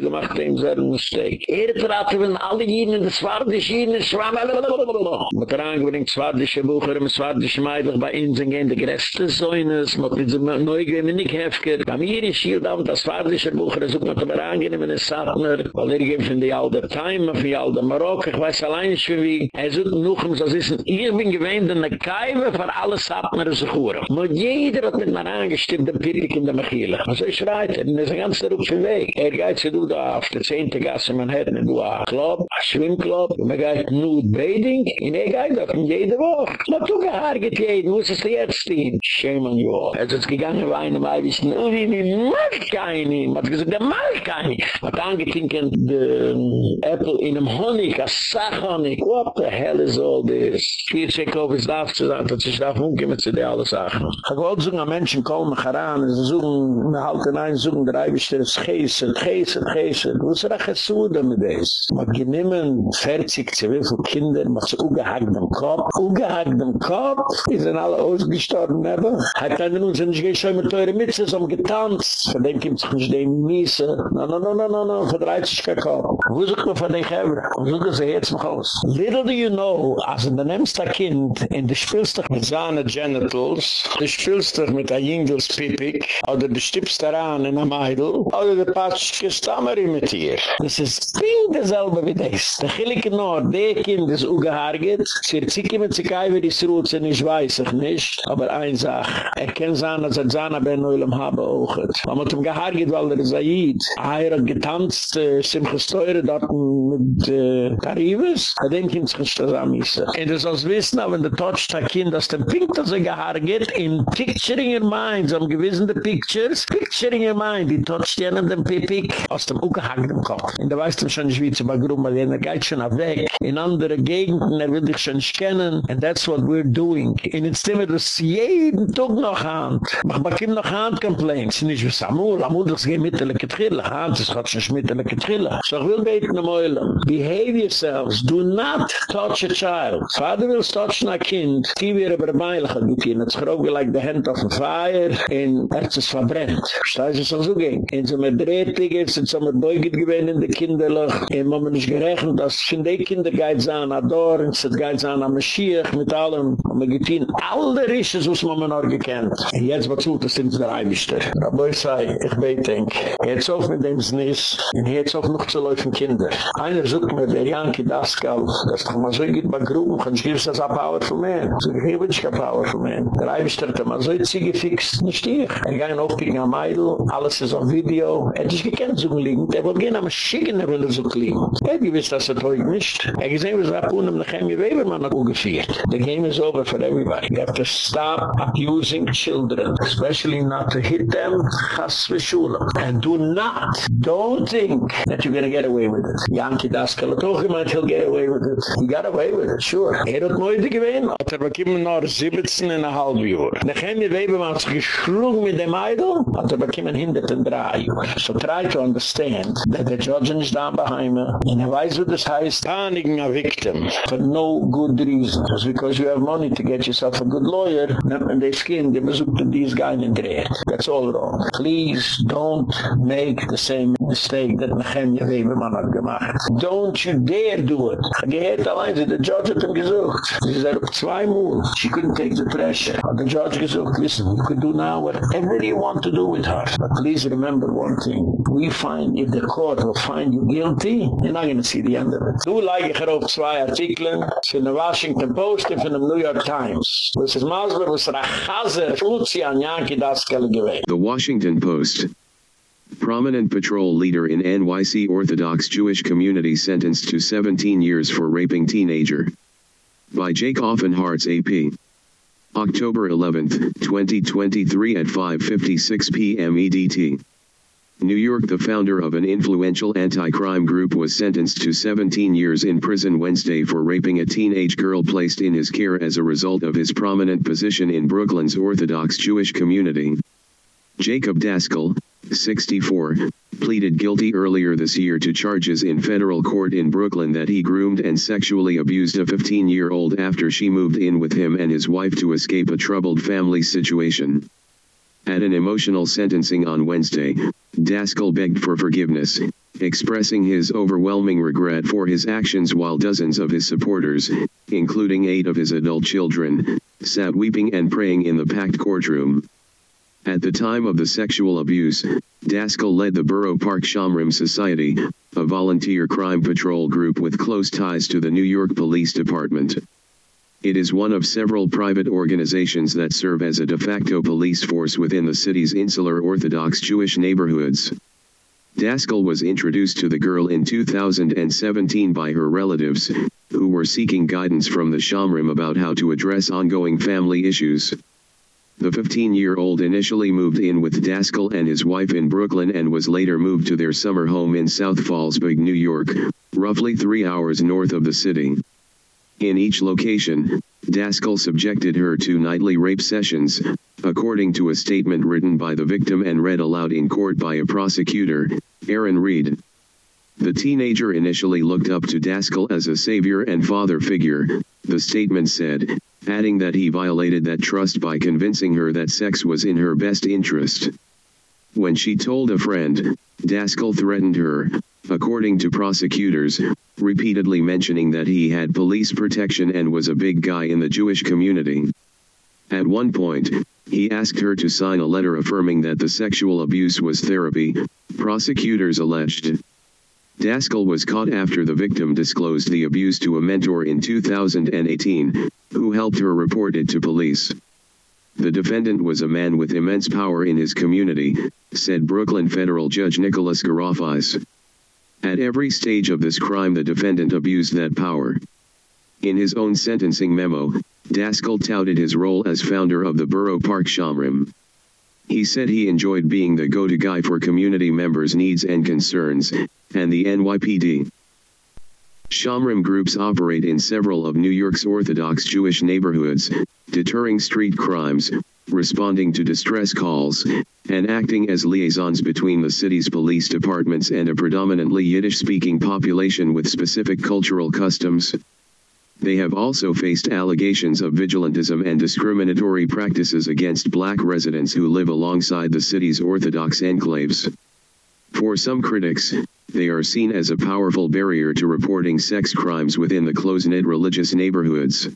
gemacht haben, so ein Mistake. Er traten, wenn alle Jiden in der Swardische Jiden schwamm, mit der Angebring Swardische Bucher, im Swardische Meidlich bei sind gehen die größte Säunes, mit diesem Neugewinn, nicht heftiger. Bei mir ist hier da, das Swardische Bucher, so mit der Angebring, in der Satner, weil er gibt von die alte Time, von die alte Marokko, ich weiß allein nicht wie, er sucht noch, so ist ich bin gewähnt in der Kaiwe, für alle Satner zu hören. Nur jeder hat mit mir angestimmt, den Pirrik in der Mechile. Also ich schreit, er ist ein ganzer Rupfen Weg. Er geht sich du da auf der zehnte Gasse, man hat einen Club, ein Schwimmclub, man geht nude bathing, in er geht doch in jede Woche. Man tut ein Haar geht jeden, ist es jetzt stehen? Shame on you all. Er ist gegangen, bei einem Ei, wie oh, wie mag keine, man hat gesagt, der mag keine. Man hat angetinken, den Apple in einem Honig, a Sachhonig. What the hell is all this? Vier Tschekow ist darf zu sagen, dass ich darf umgehen zu dir alle Sachen. Ich wollte sagen, Menschen kommen heran, sie suchen, halten ein, suchen der Eibischter, es geessen, geessen, geessen. Wo ist er so damit ist? Man geniemen 40, zu wie viele Kinder, man hat ungehackt am Kopf, ungehackt am Kopf, die sind alle ausgestorben, aber hat einer uns nicht geschehen mit teure Mütze, so getanzt, von dem kommt sich nicht dem Miese, no, no, no, no, no, no, verdreht sich kein Kopf. Wo sucht man von den Geber? Wo sucht sie jetzt noch aus? Little do you know, als in der nehmster Kind, in der spielst dich mit seinen Genitals, du spielst mit ein Jingles Pipik, oder du stippst daran in einem Eidl, oder du patschst gestammer mit dir. Das ist ding dasselbe wie das. Der Gilike Nord, der Kind ist ugehargit, sie sich mit sich ein, wie die Sruze nicht weiß ich nicht, aber ein Sach, er kann sein, als er Zana ben Neulem habe auch. Man hat ihm gehargit, weil er Zayid, er hat getanzt, äh, Simchus Teure dort mit äh, Karibes, er denkt ihm sich das am Isse. Und das als Wissen, aber wenn der Totsch der Kind, dass der Pink, dass er gehargit, in picturing your mind, so am gewissen der Pictures, picturing your mind, die Totsch die an dem Pipik, aus dem ugehargit im Kopf. Und da weißt du schon nicht, wie zu bagrum, weil er geht schon weg, in andere Gegenden, er will dich schon kennen, and that's what we're doing. Jetzt nehmen wir das jeden Tag noch Hand. Mach mal kim noch Hand complaints, nicht wie Samuel, Amul, das geht mit der Leketrille, Hand, das hat schon mit der Leketrille. So ich will beten am Eulam, behave yourselves, do not touch a child. Father will touch a kind, die wir aber meilig hat getein, hat sich aufgelegt, die Hand auf den Feier, und er es verbrennt. Versteiß es auch so ging. Und so mit Drehtig ist, und so mit Beugit gewähnt in die Kinderlach, und man muss nicht gerechnet, dass von den Kinder geht an Ador, und es geht an am Mashiach, mit allem, und man getein, alle Risches, was man noch gekannt. Und jetzt was tut, das sind der Eibischter. Rabeu sei, ich bete, jetzt auf mit dem Sniss, und jetzt auf noch zu laufen Kinder. Einer sucht mir, der Janki Daskal, das doch mal so geht bei Gruben, und ich gebe es das a powerful man. So ich gebe nicht a powerful man. Der Eibischter hat immer so ziege fixt, nicht ich. Er ging auch gegen ein Meidl, alles ist auf Video, er hat sich gekannt zu liegen, er wollte gehen am Schicken, er will so liegen. Er gewiss, dass er teug nicht. Er gesehen, was er abhuhn, um nach Hemi Webermann hat ugefiert. The game is over for everybody. You have to stop abusing children, especially not to hit them, chas v'shulam. And do not, don't think that you're going to get away with it. Yankee Daskal hat auch he'll get away with it. He got away with it, sure. Er hat moide gewinn, hat er bekommen noch 17 in a halb Jahr. Nach Hemi Webermann hat sich geschlug mit dem Eidl, hat er bekommen hindert in drei Jahr. So try to understand that the judge is down behind me, and er weiß, what this heißt, panigen a victim for no good reason. Just because you have money to get yourself a good lawyer, and they skin, they look to these guys in the That's all wrong. Please don't make the same mistake that Nehemia Weberman had gemacht. Don't you dare do it. Gehet allein, the judge hat him gesucht. Sie said, zwei Mal. She couldn't take the pressure. But the judge gesucht, listen, you can do now whatever you want to do with her. But please remember one thing. We find, if the court will find you guilty, you're not going to see the end of it. Du leik ich auf zwei Artikeln von der Washington Post und von dem New York Times. Das ist Masber, was an Yanky das gewähnt. The Washington Post. Prominent patrol leader in NYC Orthodox Jewish community sentenced to 17 years for raping teenager. By Jake Offenhartz AP. October 11, 2023 at 5:56 p.m. EDT. New York The founder of an influential anti-crime group was sentenced to 17 years in prison Wednesday for raping a teenage girl placed in his care as a result of his prominent position in Brooklyn's Orthodox Jewish community. Jacob Daskal, 64, pleaded guilty earlier this year to charges in federal court in Brooklyn that he groomed and sexually abused a 15-year-old after she moved in with him and his wife to escape a troubled family situation. At an emotional sentencing on Wednesday, Daskal begged for forgiveness, expressing his overwhelming regret for his actions while dozens of his supporters, including eight of his adult children, sat weeping and praying in the packed courtroom. At the time of the sexual abuse, Daskal led the Borough Park Shomrim Society, a volunteer crime patrol group with close ties to the New York Police Department. It is one of several private organizations that serve as a de facto police force within the city's insular Orthodox Jewish neighborhoods. Daskal was introduced to the girl in 2017 by her relatives, who were seeking guidance from the Shomrim about how to address ongoing family issues. The 15-year-old initially moved in with Daskal and his wife in Brooklyn and was later moved to their summer home in South Fallsburg, New York, roughly three hours north of the city. In each location, Daskal subjected her to nightly rape sessions, according to a statement written by the victim and read aloud in court by a prosecutor, Aaron Reed. The teenager initially looked up to Daskal as a savior and father figure, the statement said, adding that he violated that trust by convincing her that sex was in her best interest. When she told a friend, Daskal threatened her, according to prosecutors, repeatedly mentioning that he had police protection and was a big guy in the Jewish community. At one point, he asked her to sign a letter affirming that the sexual abuse was therapy, prosecutors alleged. Daskal was caught after the victim disclosed the abuse to a mentor in 2018, who helped her report it to police. The defendant was a man with immense power in his community, said Brooklyn federal judge Nicholas Garaufis. At every stage of this crime the defendant abused that power. In his own sentencing memo, Daskal touted his role as founder of the Borough Park Shomrim. He said he enjoyed being the go-to guy for community members' needs and concerns, and the NYPD. Shomrim groups operate in several of New York's Orthodox Jewish neighborhoods, deterring street crimes, responding to distress calls, and acting as liaisons between the city's police departments and a predominantly Yiddish-speaking population with specific cultural customs. They have also faced allegations of vigilantism and discriminatory practices against black residents who live alongside the city's Orthodox enclaves. For some critics, they are seen as a powerful barrier to reporting sex crimes within the close-knit religious neighborhoods.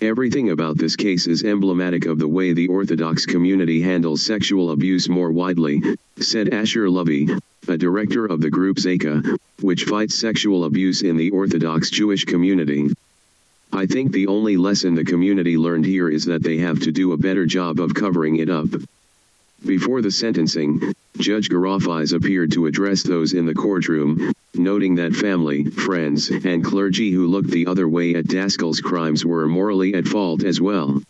Everything about this case is emblematic of the way the Orthodox community handles sexual abuse more widely, said Asher Lovey, a director of the group Za'akah, which fights sexual abuse in the Orthodox Jewish community. I think the only lesson the community learned here is that they have to do a better job of covering it up. Before the sentencing, Judge Garaufis appeared to address those in the courtroom, noting that family, friends, and clergy who looked the other way at Daskal's crimes were morally at fault as well.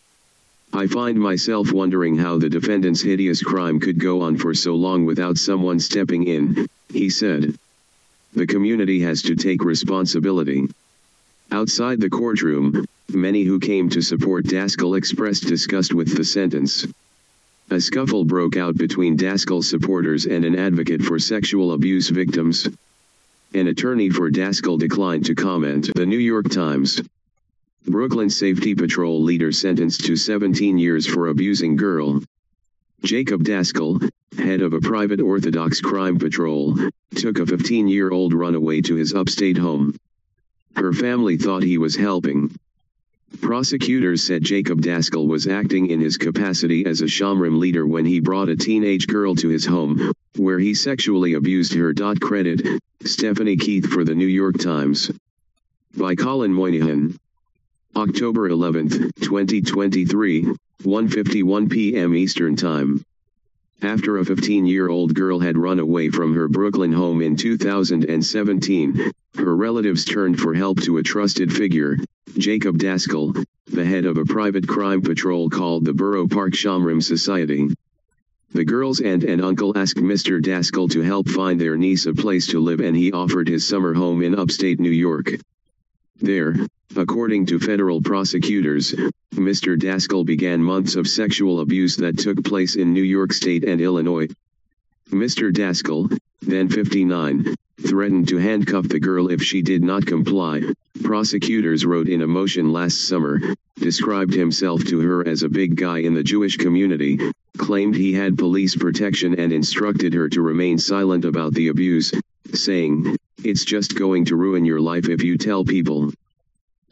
I find myself wondering how the defendant's hideous crime could go on for so long without someone stepping in, he said. The community has to take responsibility. Outside the courtroom, many who came to support Daskal expressed disgust with the sentence. A scuffle broke out between Daskal supporters and an advocate for sexual abuse victims. An attorney for Daskal declined to comment. The New York Times. Brooklyn Safety Patrol leader sentenced to 17 years for abusing girl. Jacob Daskal, head of a private Orthodox crime patrol, took a 15-year-old runaway to his upstate home. Her family thought he was helping. Prosecutors said Jacob Daskal was acting in his capacity as a Shomrim leader when he brought a teenage girl to his home, where he sexually abused her. Credit, Stephanie Keith for the New York Times. By Colin Moynihan. October 11, 2023, 1.51 p.m. Eastern Time. After a 15-year-old girl had run away from her Brooklyn home in 2017, her relatives turned for help to a trusted figure, Jacob Daskal, the head of a private crime patrol called the Borough Park Shomrim Society. The girl's aunt and uncle asked Mr. Daskal to help find their niece a place to live and he offered his summer home in upstate New York. There, according to federal prosecutors, Mr. Daskal began months of sexual abuse that took place in New York State and Illinois. Mr. Daskal, then 59, threatened to handcuff the girl if she did not comply. Prosecutors wrote in a motion last summer, described himself to her as a big guy in the Jewish community, claimed he had police protection and instructed her to remain silent about the abuse, saying, It's just going to ruin your life if you tell people.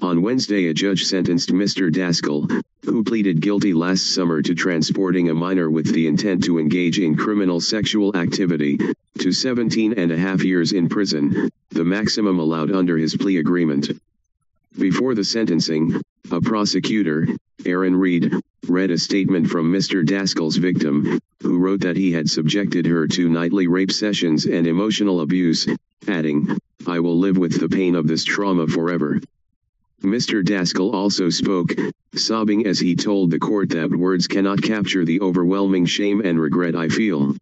On Wednesday, a judge sentenced Mr. Daskal, who pleaded guilty last summer to transporting a minor with the intent to engage in criminal sexual activity, to 17 and a half years in prison, the maximum allowed under his plea agreement. Before the sentencing, a prosecutor, Aaron Reed, read a statement from Mr. Daskal's victim, who wrote that he had subjected her to nightly rape sessions and emotional abuse, adding, I will live with the pain of this trauma forever. Mr. Daskal also spoke, sobbing as he told the court that words cannot capture the overwhelming shame and regret I feel.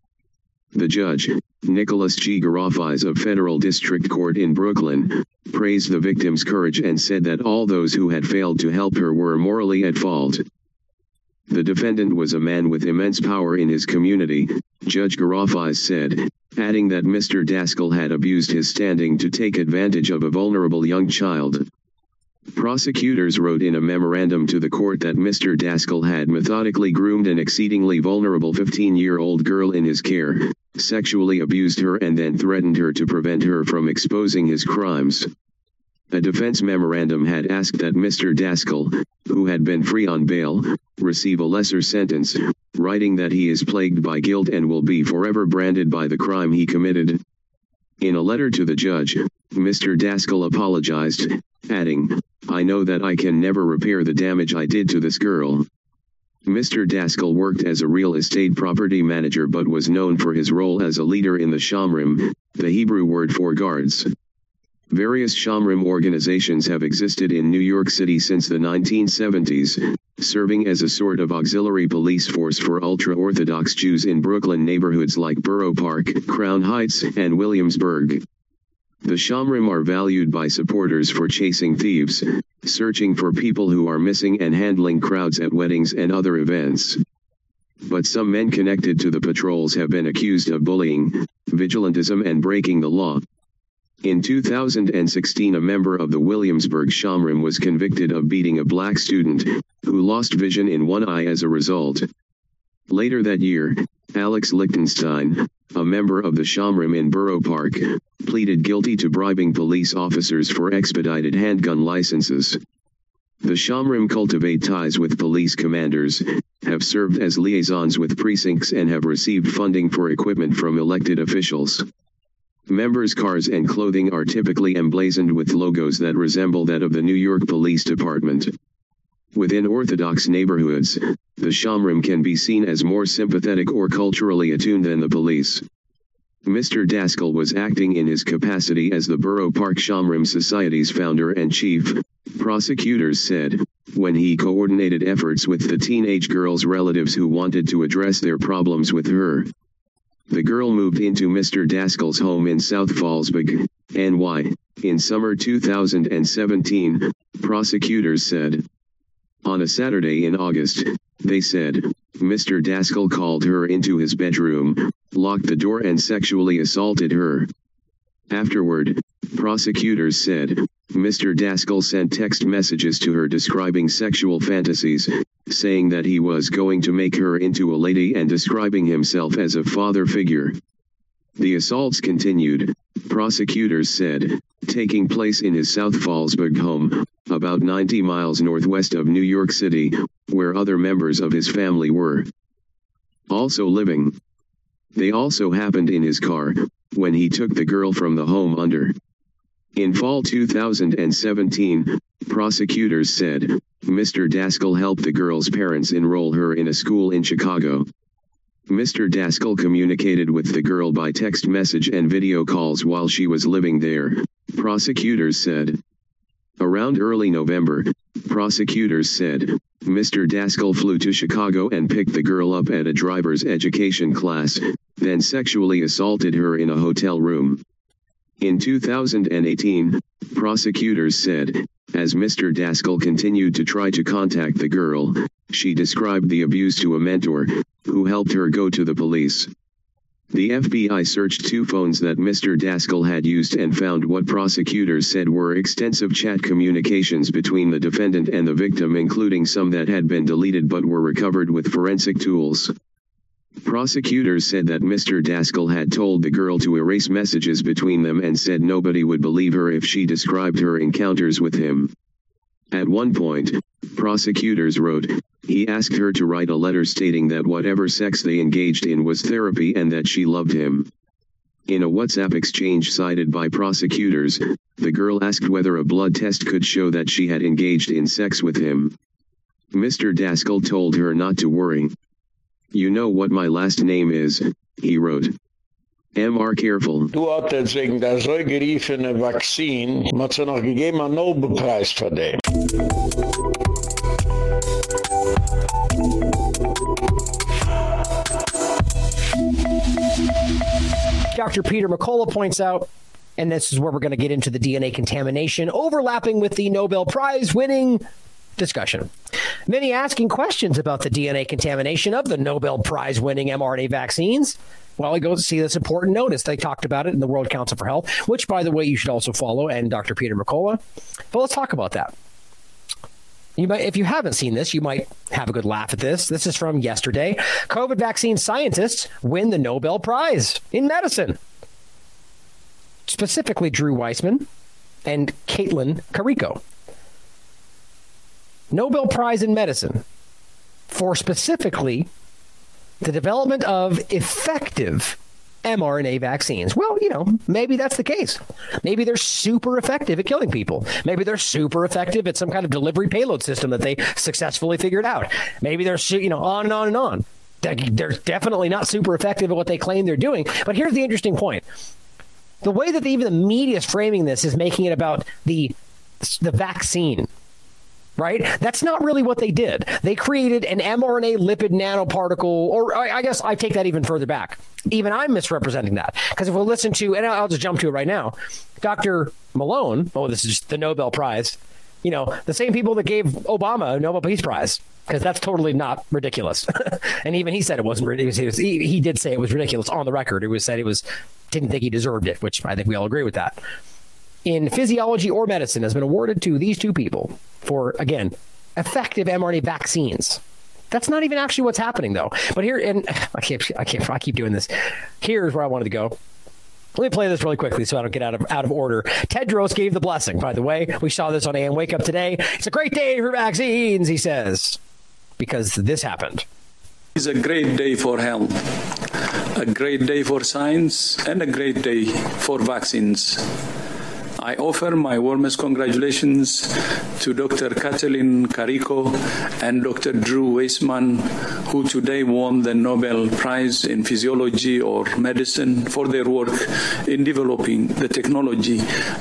The judge, Nicholas G. Garaufis of Federal District Court in Brooklyn, praised the victim's courage and said that all those who had failed to help her were morally at fault. The defendant was a man with immense power in his community, Judge Garaufis said, adding that Mr. Daskal had abused his standing to take advantage of a vulnerable young child. Prosecutors wrote in a memorandum to the court that Mr. Daskal had methodically groomed an exceedingly vulnerable 15-year-old girl in his care, sexually abused her and then threatened her to prevent her from exposing his crimes. A defense memorandum had asked that Mr. Daskal, who had been free on bail, receive a lesser sentence, writing that he is plagued by guilt and will be forever branded by the crime he committed. In a letter to the judge, Mr. Daskal apologized, adding, I know that I can never repair the damage I did to this girl. Mr. Daskal worked as a real estate property manager but was known for his role as a leader in the Shomrim, the Hebrew word for guards. Various Shomrim organizations have existed in New York City since the 1970s, serving as a sort of auxiliary police force for ultra-Orthodox Jews in Brooklyn neighborhoods like Borough Park, Crown Heights, and Williamsburg. The Shomrim are valued by supporters for chasing thieves, searching for people who are missing and handling crowds at weddings and other events. But some men connected to the patrols have been accused of bullying, vigilantism and breaking the law. In 2016 a member of the Williamsburg Shomrim was convicted of beating a black student, who lost vision in one eye as a result. Later that year, Alex Lichtenstein, a member of the Shomrim in Borough Park, pleaded guilty to bribing police officers for expedited handgun licenses. The Shomrim cultivate ties with police commanders, have served as liaisons with precincts and have received funding for equipment from elected officials. Members' cars and clothing are typically emblazoned with logos that resemble that of the New York Police Department. Within Orthodox neighborhoods, the Shomrim can be seen as more sympathetic or culturally attuned than the police. Mr. Daskal was acting in his capacity as the Borough Park Shomrim Society's founder and chief, prosecutors said, when he coordinated efforts with the teenage girl's relatives who wanted to address their problems with her. The girl moved into Mr. Daskal's home in South Fallsburg, NY, in summer 2017, prosecutors said. On a Saturday in August, they said, Mr. Daskal called her into his bedroom, locked the door and sexually assaulted her. Afterward, prosecutors said, Mr. Daskal sent text messages to her describing sexual fantasies, saying that he was going to make her into a lady and describing himself as a father figure. The assaults continued, prosecutors said, taking place in his South Fallsburg home, about 90 miles northwest of New York City, where other members of his family were also living. They also happened in his car, when he took the girl from the home under. In fall 2017, prosecutors said, Mr. Daskal helped the girl's parents enroll her in a school in Chicago. Mr. Daskal communicated with the girl by text message and video calls while she was living there, prosecutors said. Around early November, prosecutors said, Mr. Daskal flew to Chicago and picked the girl up at a driver's education class, then sexually assaulted her in a hotel room. In 2018, prosecutors said, as Mr. Daskal continued to try to contact the girl, she described the abuse to a mentor, who helped her go to the police. The FBI searched two phones that Mr. Daskal had used and found what prosecutors said were extensive chat communications between the defendant and the victim including some that had been deleted but were recovered with forensic tools. Prosecutors said that Mr. Daskal had told the girl to erase messages between them and said nobody would believe her if she described her encounters with him. At one point, prosecutors wrote, he asked her to write a letter stating that whatever sex they engaged in was therapy and that she loved him. In a WhatsApp exchange cited by prosecutors, the girl asked whether a blood test could show that she had engaged in sex with him. Mr. Daskal told her not to worry. You know what my last name is, he wrote. MR careful. Du hat jetzt wegen der so geriefene Vakzin, man hat sie noch gegeben einen Nobelpreis für den. Dr. Peter McCullough points out and this is where we're going to get into the DNA contamination overlapping with the Nobel Prize winning discussion. Many asking questions about the DNA contamination of the Nobel Prize winning mRNA vaccines. Well, we go to see this important notice. They talked about it in the World Council for Health, which by the way you should also follow and Dr. Peter McCullough. But let's talk about that. You might if you haven't seen this, you might have a good laugh at this. This is from yesterday. COVID vaccine scientists win the Nobel Prize in medicine. Specifically Drew Weissman and Caitlin Karikó. Nobel Prize in Medicine for specifically the development of effective mRNA vaccines. Well, you know, maybe that's the case. Maybe they're super effective at killing people. Maybe they're super effective at some kind of delivery payload system that they successfully figured out. Maybe they're you know, on and on and on. They're definitely not super effective at what they claim they're doing. But here's the interesting point. The way that even the media is framing this is making it about the the vaccine right? That's not really what they did. They created an mRNA lipid nanoparticle or I, guess I take that even further back. Even I'm misrepresenting that because if we listen to and I'll just jump to it right now. Dr. Malone, oh this is just the Nobel Prize. You know, the same people that gave Obama a Nobel Peace Prize because that's totally not ridiculous. and even he said it wasn't ridiculous. He, he did say it was ridiculous on the record. It was said it was didn't think he deserved it, which I think we all agree with that in physiology or medicine has been awarded to these two people for again effective mRNA vaccines. That's not even actually what's happening though. But here and I can't I can't I keep doing this. Here's where I wanted to go. Let me play this really quickly so I don't get out of out of order. Tedros gave the blessing, by the way. We saw this on AM Wake Up today. It's a great day for vaccines, he says, because this happened. It's a great day for health, a great day for science, and a great day for vaccines. I offer my warmest congratulations to Dr. Katalin Karikó and Dr. Drew Weissman who today won the Nobel Prize in Physiology or Medicine for their work in developing the technology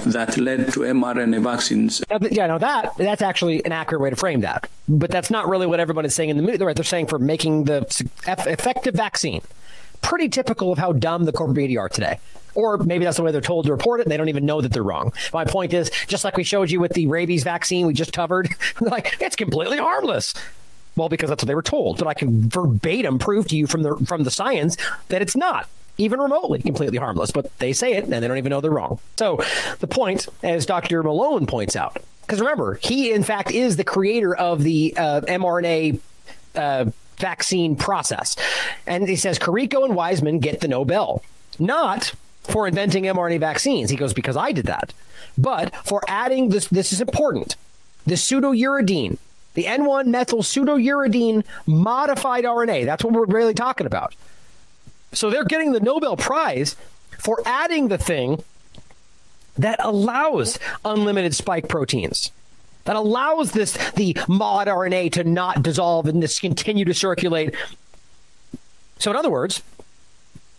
that led to mRNA vaccines. Uh, yeah, no that that's actually an accurate way to frame that. But that's not really what everyone is saying in the movie. They're saying for making the effective vaccine. Pretty typical of how dumb the corporate media are today or maybe that's the way they're told to report it and they don't even know that they're wrong. My point is just like we showed you with the rabies vaccine we just covered, like it's completely harmless. Well, because that's what they were told, but I can verbatim prove to you from the from the science that it's not even remotely completely harmless, but they say it and they don't even know they're wrong. So, the point as Dr. Malone points out, because remember, he in fact is the creator of the uh, mRNA uh, vaccine process. And he says Karikó and Weissman get the Nobel. Not for inventing mRNA vaccines. He goes because I did that. But for adding this this is important. The pseudouridine, the N1 methyl pseudouridine modified RNA. That's what we're really talking about. So they're getting the Nobel Prize for adding the thing that allows unlimited spike proteins. That allows this the mod RNA to not dissolve and this continue to circulate. So in other words,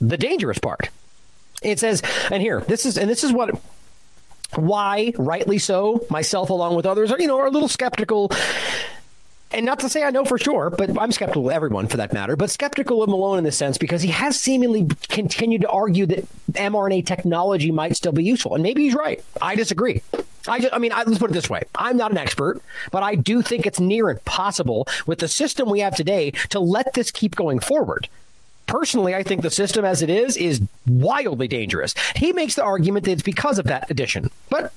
the dangerous part it says, and here, this is, and this is what why rightly so myself along with others are you know are a little skeptical and not to say I know for sure, but I'm skeptical of everyone for that matter, but skeptical of Malone in this sense because he has seemingly continued to argue that mRNA technology might still be useful. And maybe he's right. I disagree. I just I mean, I, let's put it this way. I'm not an expert, but I do think it's near impossible with the system we have today to let this keep going forward Personally, I think the system as it is is wildly dangerous. He makes the argument that it's because of that addition. But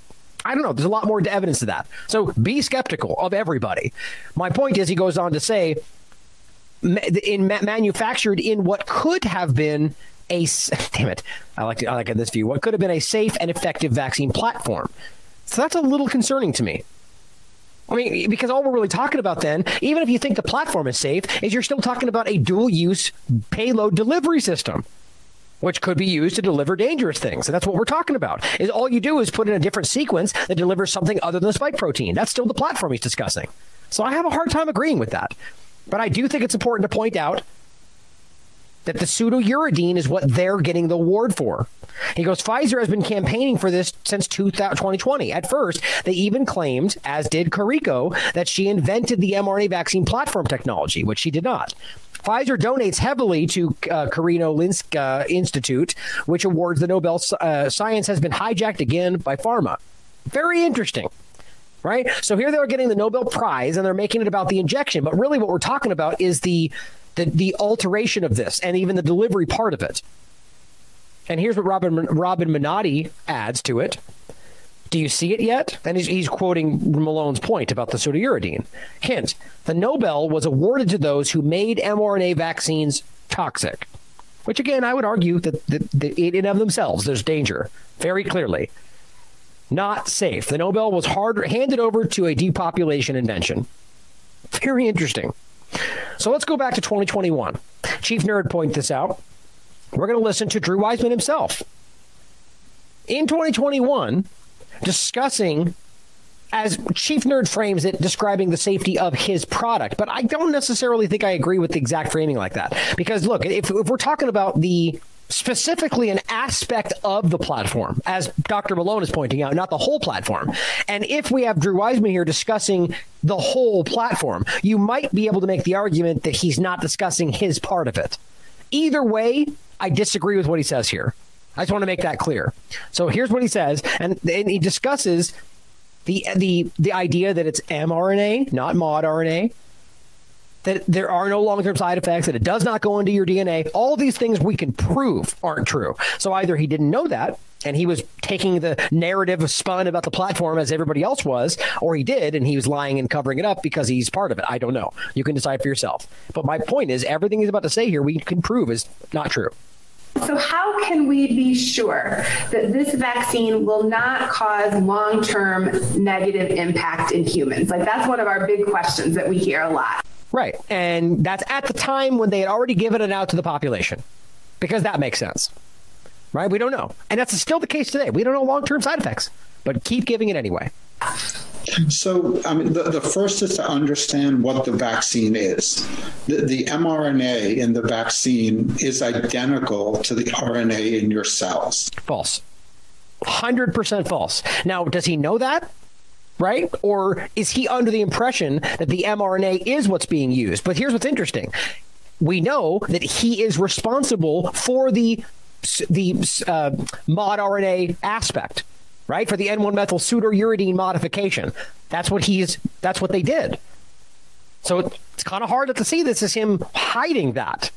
I don't know, there's a lot more evidence to that. So be skeptical of everybody. My point is he goes on to say in manufactured in what could have been a damn it. I like to, I like this view. What could have been a safe and effective vaccine platform. So that's a little concerning to me. I mean, because all we're really talking about then, even if you think the platform is safe, is you're still talking about a dual use payload delivery system which could be used to deliver dangerous things. And that's what we're talking about. Is all you do is put in a different sequence that delivers something other than the spike protein. That's still the platform he's discussing. So I have a hard time agreeing with that. But I do think it's important to point out that the pseudouridine is what they're getting the award for. He goes Pfizer has been campaigning for this since 2020. At first, they even claimed as did Kariko that she invented the mRNA vaccine platform technology, which she did not. Pfizer donates heavily to uh, Karolinska Institute, which awards the Nobel uh, Science has been hijacked again by pharma. Very interesting. Right? So here they are getting the Nobel Prize and they're making it about the injection, but really what we're talking about is the the the alteration of this and even the delivery part of it. And here's what Robin Robin Monotti adds to it. Do you see it yet? And he's, he's quoting Malone's point about the pseudouridine. Hint, the Nobel was awarded to those who made mRNA vaccines toxic. Which again, I would argue that, in and of themselves there's danger very clearly. Not safe. The Nobel was hard handed over to a depopulation invention. Very interesting. So let's go back to 2021. Chief Nerd pointed this out. We're going to listen to Drew Weissman himself. In 2021, discussing as Chief Nerd frames it describing the safety of his product, but I don't necessarily think I agree with the exact framing like that. Because look, if, if we're talking about the specifically an aspect of the platform as Dr. Malone is pointing out not the whole platform and if we have Drew Weissman here discussing the whole platform you might be able to make the argument that he's not discussing his part of it either way I disagree with what he says here. I just want to make that clear. So here's what he says and, he discusses the the the idea that it's mRNA not mod RNA that there are no long-term side effects that it does not go into your DNA all these things we can prove aren't true. So either he didn't know that and he was taking the narrative spun about the platform as everybody else was or he did and he was lying and covering it up because he's part of it I don't know you can decide for yourself but my point is everything he's about to say here we can prove is not true so how can we be sure that this vaccine will not cause long-term negative impact in humans? Like that's one of our big questions that we hear a lot. Right. And that's at the time when they had already given it out to the population. Because that makes sense. Right? We don't know. And that's still the case today. We don't know long-term side effects, but keep giving it anyway. So, I mean, the, the first is to understand what the vaccine is. The, the mRNA in the vaccine is identical to the RNA in your cells. False. 100% false. Now, does he know that? right? Or is he under the impression that the mRNA is what's being used? But here's what's interesting. We know that he is responsible for the the uh, mod RNA aspect, right? For the N1 methyl pseudouridine modification. That's what he's that's what they did. So it's kind of hard to see this as him hiding that.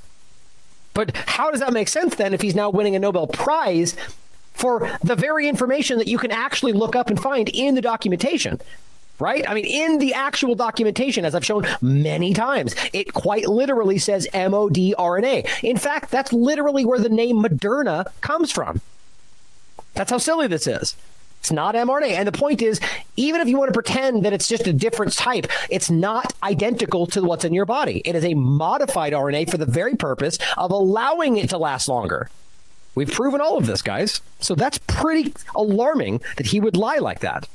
But how does that make sense then if he's now winning a Nobel Prize for the very information that you can actually look up and find in the documentation right? I mean, in the actual documentation, as I've shown many times, it quite literally says MODRNA. In fact, that's literally where the name Moderna comes from. That's how silly this is. It's not mRNA. And the point is, even if you want to pretend that it's just a different type, it's not identical to what's in your body. It is a modified RNA for the very purpose of allowing it to last longer. We've proven all of this, guys. So that's pretty alarming that he would lie like that.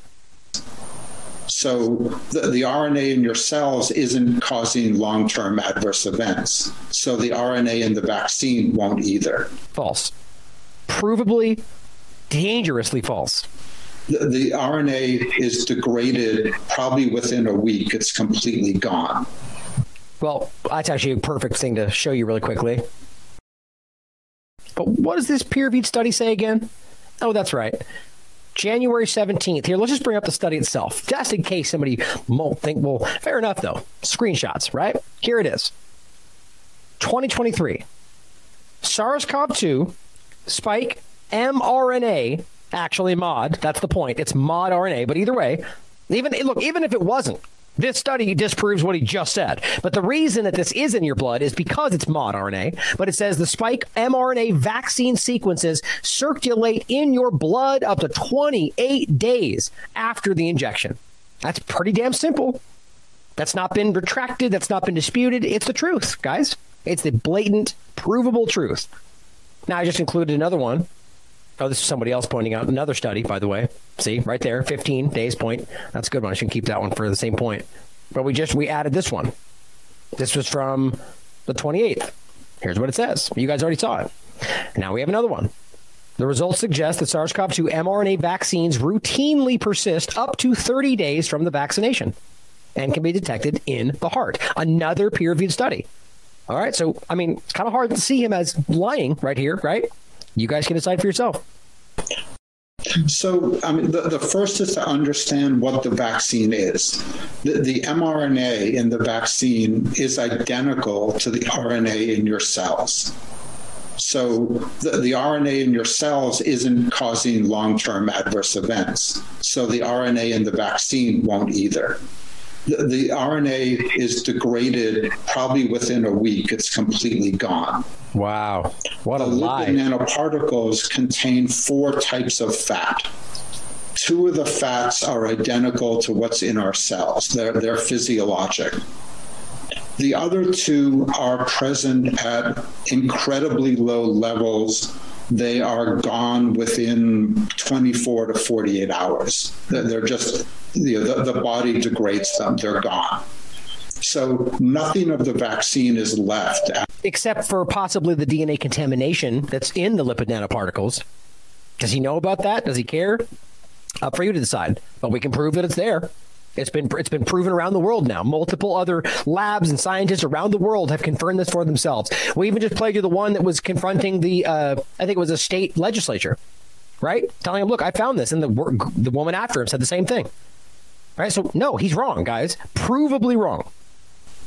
So the, the RNA in your cells isn't causing long-term adverse events. So the RNA in the vaccine won't either. False. Provably dangerously false. The, the RNA is degraded probably within a week. It's completely gone. Well, that's actually a perfect thing to show you really quickly. But what does this peer-reviewed study say again? Oh, that's right. January 17th. Here, let's just bring up the study itself, just in case somebody won't think, well, fair enough, though. Screenshots, right? Here it is. 2023. SARS-CoV-2 spike mRNA actually mod, that's the point. It's mod RNA, but either way, even look, even if it wasn't this study disproves what he just said. But the reason that this is in your blood is because it's mod RNA, but it says the spike mRNA vaccine sequences circulate in your blood up to 28 days after the injection. That's pretty damn simple. That's not been retracted, that's not been disputed. It's the truth, guys. It's the blatant provable truth. Now I just included another one Oh, this is somebody else pointing out another study, by the way. See, right there, 15 days point. That's a good one. I should keep that one for the same point. But we just we added this one. This was from the 28th. Here's what it says. You guys already saw it. Now we have another one. The results suggest that SARS-CoV-2 mRNA vaccines routinely persist up to 30 days from the vaccination and can be detected in the heart. Another peer-reviewed study. All right, so I mean, it's kind of hard to see him as lying right here, right? You guys can decide for yourself. So, I mean, the, the first is to understand what the vaccine is. The, the mRNA in the vaccine is identical to the RNA in your cells. So the, the RNA in your cells isn't causing long-term adverse events. So the RNA in the vaccine won't either. The, the RNA is degraded probably within a week. It's completely gone. Wow. What a the lie. nanoparticles contain four types of fat. Two of the fats are identical to what's in our cells. They're they're physiologic. The other two are present at incredibly low levels. They are gone within 24 to 48 hours. They're just you know, the, the body degrades them. They're gone. So nothing of the vaccine is left except for possibly the DNA contamination that's in the lipid nanoparticles. Does he know about that? Does he care? Up for you to decide. But we can prove that it's there. It's been it's been proven around the world now. Multiple other labs and scientists around the world have confirmed this for themselves. We even just played you the one that was confronting the uh, I think it was a state legislature, right? Telling him, "Look, I found this." And the the woman after him said the same thing. Right? So no, he's wrong, guys. Provably wrong.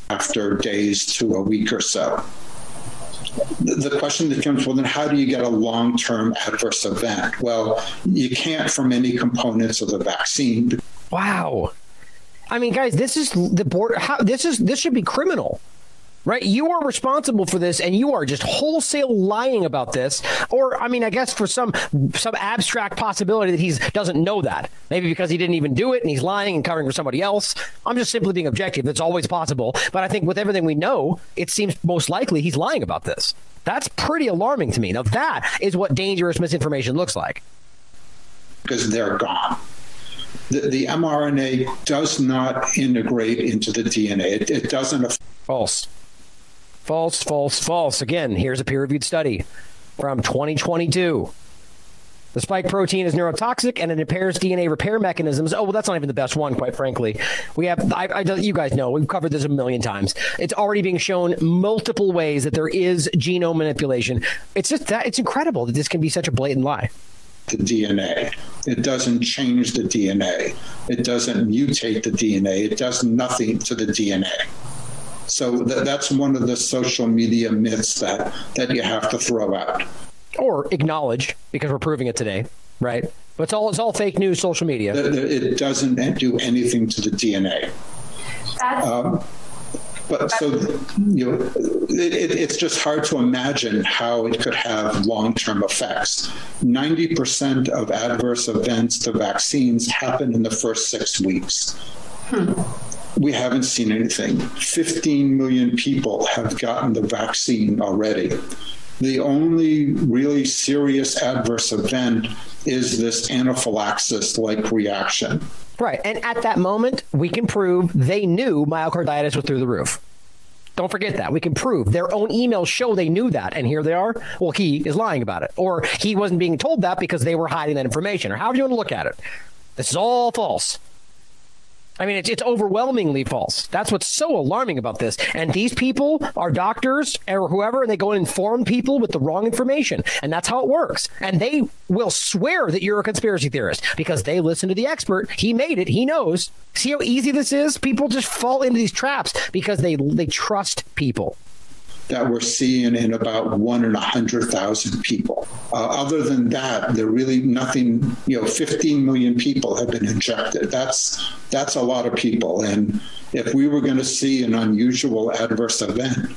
After days to a week or so the question that comes well then how do you get a long-term adverse event well you can't from any components of the vaccine wow i mean guys this is the board how this is this should be criminal right? You are responsible for this and you are just wholesale lying about this. Or i mean i guess for some some abstract possibility that he doesn't know that. Maybe because he didn't even do it and he's lying and covering for somebody else. I'm just simply being objective. It's always possible. But i think with everything we know it seems most likely he's lying about this. That's pretty alarming to me. Now that is what dangerous misinformation looks like. Because they're gone the, the mRNA does not integrate into the DNA. It, it doesn't. False. False, false, false. Again, here's a peer-reviewed study from 2022. The spike protein is neurotoxic and it impairs DNA repair mechanisms. Oh, well that's not even the best one quite frankly. We have I, I you guys know, we've covered this a million times. It's already being shown multiple ways that there is genome manipulation. It's just that it's incredible that this can be such a blatant lie the DNA. It doesn't change the DNA. It doesn't mutate the DNA. It does nothing to the DNA. So th that's one of the social media myths that that you have to throw out or acknowledge because we're proving it today, right? But it's all it's all fake news social media. It doesn't do anything to the DNA. Um, but so you know it, it's just hard to imagine how it could have long-term effects 90% of adverse events to vaccines happen in the first 6 weeks hmm we haven't seen anything. 15 million people have gotten the vaccine already. The only really serious adverse event is this anaphylaxis like reaction. Right. And at that moment, we can prove they knew myocarditis was through the roof. Don't forget that. We can prove their own emails show they knew that and here they are. Well, he is lying about it or he wasn't being told that because they were hiding that information or however you want to look at it. This is all false. I mean, it's, it's overwhelmingly false. That's what's so alarming about this. And these people are doctors or whoever, and they go and inform people with the wrong information. And that's how it works. And they will swear that you're a conspiracy theorist because they listen to the expert. He made it. He knows. See how easy this is? People just fall into these traps because they they trust people. That we're seeing in about 1 in a 100,000 people. Uh, other than that, there really nothing, you know, 15 million people have been injected. That's that's a lot of people and if we were going to see an unusual adverse event,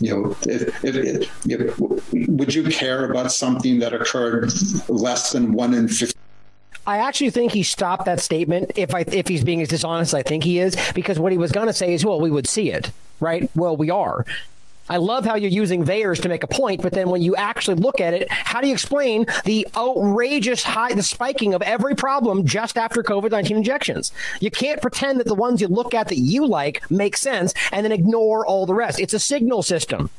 you know, if, if, if, would you care about something that occurred less than 1 in 50 I actually think he stopped that statement if I if he's being as dishonest I think he is because what he was going to say is well we would see it, right? Well, we are. I love how you're using VAERS to make a point, but then when you actually look at it, how do you explain the outrageous high the spiking of every problem just after COVID-19 injections? You can't pretend that the ones you look at that you like make sense and then ignore all the rest. It's a signal system.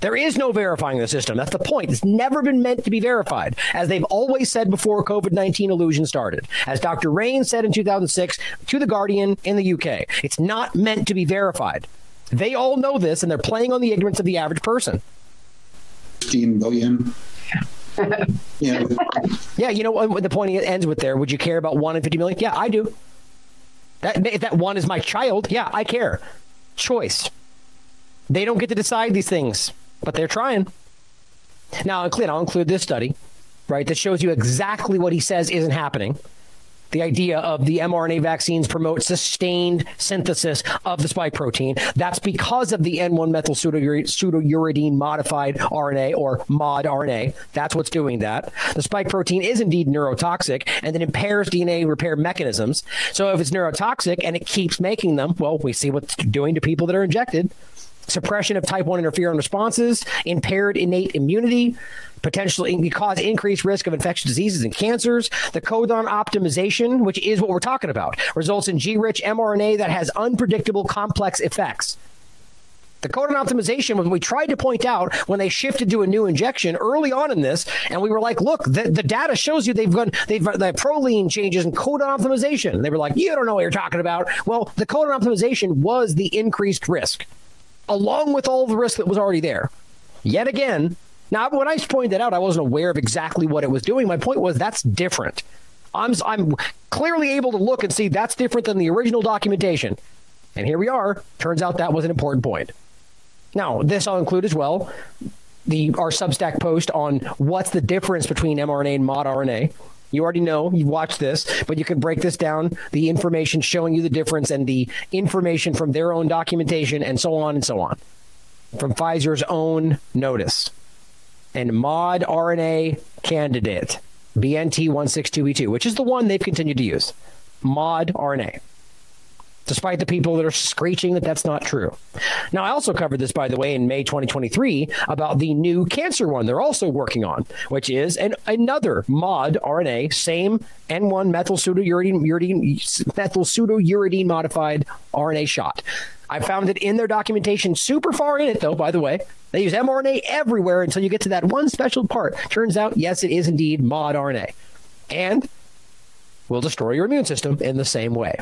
There is no verifying the system. That's the point. It's never been meant to be verified, as they've always said before COVID-19 illusion started. As Dr. Rain said in 2006 to The Guardian in the UK, it's not meant to be verified. They all know this and they're playing on the ignorance of the average person. 15 billion. yeah. yeah, you know what the point ends with there, would you care about 1 in 50 million? Yeah, I do. That if that one is my child, yeah, I care. Choice. They don't get to decide these things, but they're trying. Now, I'll include this study, right, that shows you exactly what he says isn't happening the idea of the mRNA vaccines promote sustained synthesis of the spike protein. That's because of the N1 methyl pseudouridine modified RNA or mod RNA. That's what's doing that. The spike protein is indeed neurotoxic and it impairs DNA repair mechanisms. So if it's neurotoxic and it keeps making them, well, we see what's doing to people that are injected suppression of type 1 interferon responses, impaired innate immunity, potentially cause increased risk of infectious diseases and cancers. The codon optimization, which is what we're talking about, results in G-rich mRNA that has unpredictable complex effects. The codon optimization when we tried to point out when they shifted to a new injection early on in this and we were like, look, the, the data shows you they've gone they've the proline changes and codon optimization. And they were like, you don't know what you're talking about. Well, the codon optimization was the increased risk along with all the risk that was already there. Yet again, now when I pointed out, I wasn't aware of exactly what it was doing. My point was that's different. I'm I'm clearly able to look and see that's different than the original documentation. And here we are. Turns out that was an important point. Now, this I'll include as well the our Substack post on what's the difference between mRNA and mod RNA. You already know, you've watched this, but you can break this down, the information showing you the difference and the information from their own documentation and so on and so on. From Pfizer's own notice. And mod RNA candidate BNT162b2, which is the one they've continued to use. Mod RNA despite the people that are screeching that that's not true. Now I also covered this by the way in May 2023 about the new cancer one they're also working on, which is an another mod RNA, same N1 methyl pseudouridine uridine, methyl pseudouridine modified RNA shot. I found it in their documentation super far in it though by the way. They use mRNA everywhere until you get to that one special part. Turns out yes it is indeed mod RNA. And will destroy your immune system in the same way.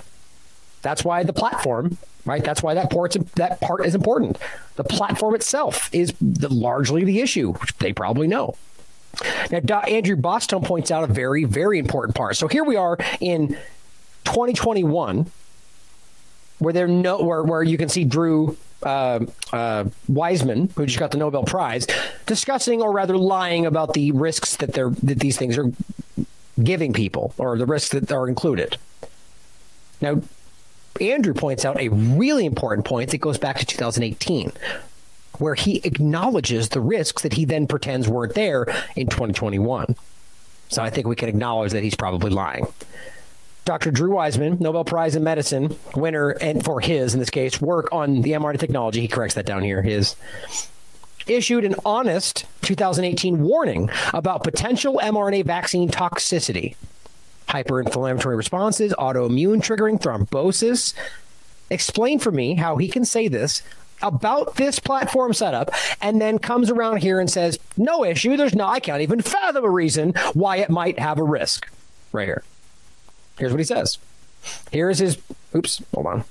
That's why the platform, right? That's why that part that part is important. The platform itself is the, largely the issue, which they probably know. Now Andrew Bostom points out a very very important part. So here we are in 2021 where there no where where you can see Drew uh, uh, Weissman, who just got the Nobel Prize, discussing or rather lying about the risks that they're that these things are giving people or the risks that are included. Now, Andrew points out a really important point that goes back to 2018 where he acknowledges the risks that he then pretends weren't there in 2021. So I think we can acknowledge that he's probably lying. Dr. Drew Weissman, Nobel Prize in Medicine winner and for his in this case work on the mRNA technology, he corrects that down here, his issued an honest 2018 warning about potential mRNA vaccine toxicity hyperinflammatory responses, autoimmune triggering thrombosis. Explain for me how he can say this about this platform setup and then comes around here and says no issue there's no I can't even fathom a reason why it might have a risk right here here's what he says. Here is his oops hold on.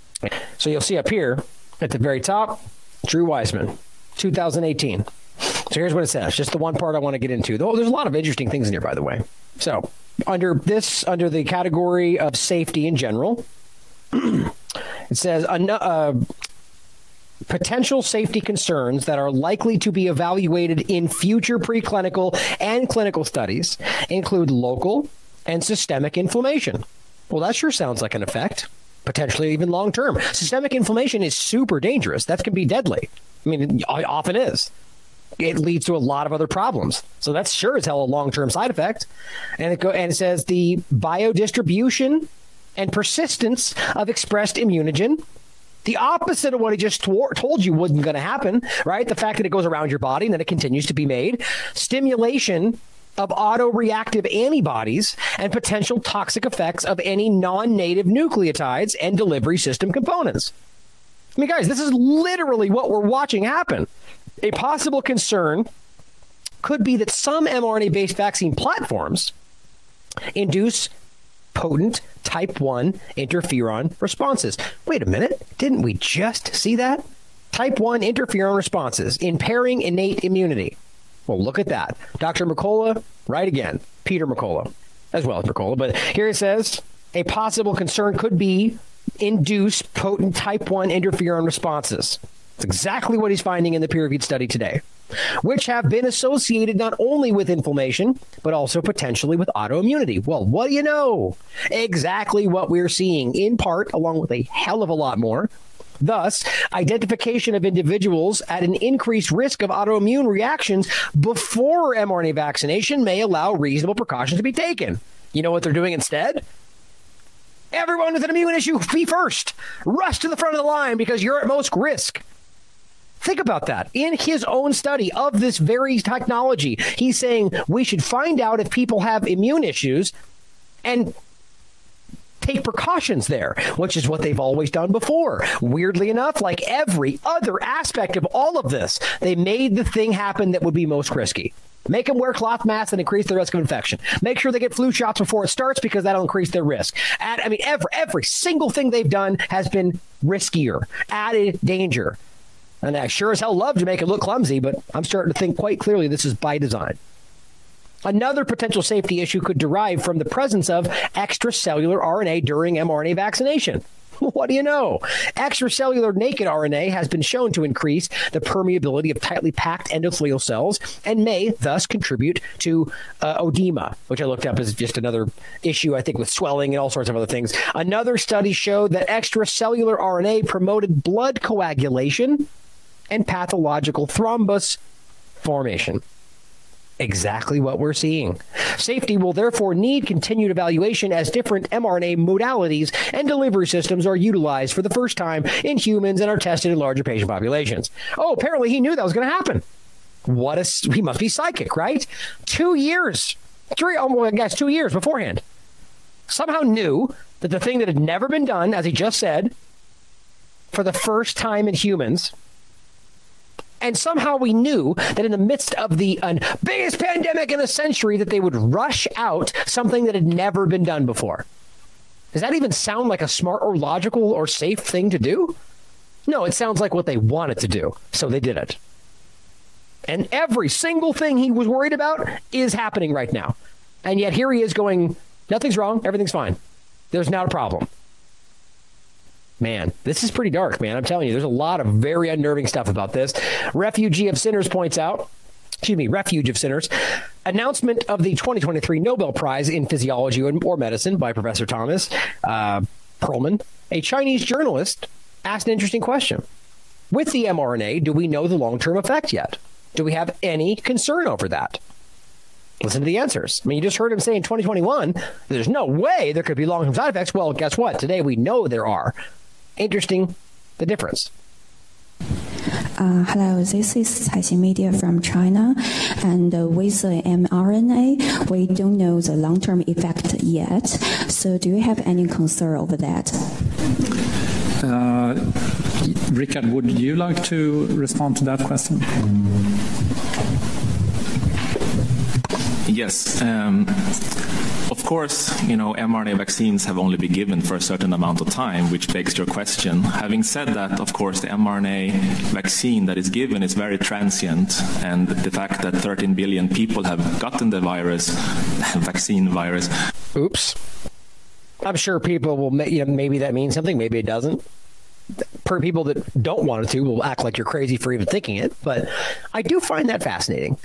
So you'll see up here at the very top Drew Weissman 2018 so here's what it says just the one part I want to get into. Though there's a lot of interesting things in here by the way. So under this under the category of safety in general it says uh, potential safety concerns that are likely to be evaluated in future preclinical and clinical studies include local and systemic inflammation. Well, that sure sounds like an effect, potentially even long term. Systemic inflammation is super dangerous. That can be deadly. I mean, it often is. It leads to a lot of other problems. So that's sure as hell a long-term side effect. And it go and it says the biodistribution and persistence of expressed immunogen the opposite of what he just told you wasn't going to happen, right? The fact that it goes around your body and then it continues to be made. Stimulation of autoreactive antibodies and potential toxic effects of any non-native nucleotides and delivery system components. I mean guys, this is literally what we're watching happen. A possible concern could be that some mRNA-based vaccine platforms induce potent type 1 interferon responses. Wait a minute, didn't we just see that? Type 1 interferon responses impairing innate immunity. Well, look at that. Dr. McCullough, right again. Peter McCullough, as well as McCullough, but here it says a possible concern could be induced potent type 1 interferon responses. That's exactly what he's finding in the peer-reviewed study today which have been associated not only with inflammation but also potentially with autoimmunity. Well, what do you know? Exactly what we're seeing in part along with a hell of a lot more. Thus, identification of individuals at an increased risk of autoimmune reactions before mRNA vaccination may allow reasonable precautions to be taken. You know what they're doing instead? Everyone with an immune issue be first. Rush to the front of the line because you're at most risk. Think about that. In his own study of this very technology, he's saying we should find out if people have immune issues and take precautions there, which is what they've always done before. Weirdly enough, like every other aspect of all of this, they made the thing happen that would be most risky. Make them wear cloth masks and increase the risk of infection. Make sure they get flu shots before it starts because that'll increase their risk. Add, I mean every every single thing they've done has been riskier, added danger. And I sure as hell love to make it look clumsy, but I'm starting to think quite clearly this is by design. Another potential safety issue could derive from the presence of extracellular RNA during mRNA vaccination. What do you know? Extracellular naked RNA has been shown to increase the permeability of tightly packed endothelial cells and may thus contribute to uh, edema, which I looked up as just another issue I think with swelling and all sorts of other things. Another study showed that extracellular RNA promoted blood coagulation and pathological thrombus formation. Exactly what we're seeing. Safety will therefore need continued evaluation as different mRNA modalities and delivery systems are utilized for the first time in humans and are tested in larger patient populations. Oh, apparently he knew that was going to happen. What a he must be psychic, right? 2 years. 3 oh, I guess 2 years beforehand. Somehow knew that the thing that had never been done as he just said for the first time in humans and somehow we knew that in the midst of the uh, biggest pandemic in a century that they would rush out something that had never been done before. Does that even sound like a smart or logical or safe thing to do? No, it sounds like what they wanted to do. So they did it. And every single thing he was worried about is happening right now. And yet here he is going, nothing's wrong, everything's fine. There's not a problem man, this is pretty dark, man. I'm telling you, there's a lot of very unnerving stuff about this. Refugee of Sinners points out excuse me, Refuge of Sinners, announcement of the 2023 Nobel Prize in Physiology or Medicine by Professor Thomas uh, Perlmann, a Chinese journalist, asked an interesting question. With the mRNA, do we know the long-term effect yet? Do we have any concern over that? Listen to the answers. I mean, you just heard him say in 2021, there's no way there could be long-term side effects. Well, guess what? Today we know there are interesting the difference. Uh, hello, this is Caixin Media from China. And uh, with the mRNA, we don't know the long-term effect yet. So do you have any concern over that? Uh, Richard, would you like to respond to that question? Yes. Um, of course, you know, mRNA vaccines have only been given for a certain amount of time, which begs your question. Having said that, of course, the mRNA vaccine that is given is very transient and the fact that 13 billion people have gotten the virus, vaccine virus. Oops. I'm sure people will you know, maybe that means something, maybe it doesn't. per people that don't want it to will act like you're crazy for even thinking it, but I do find that fascinating.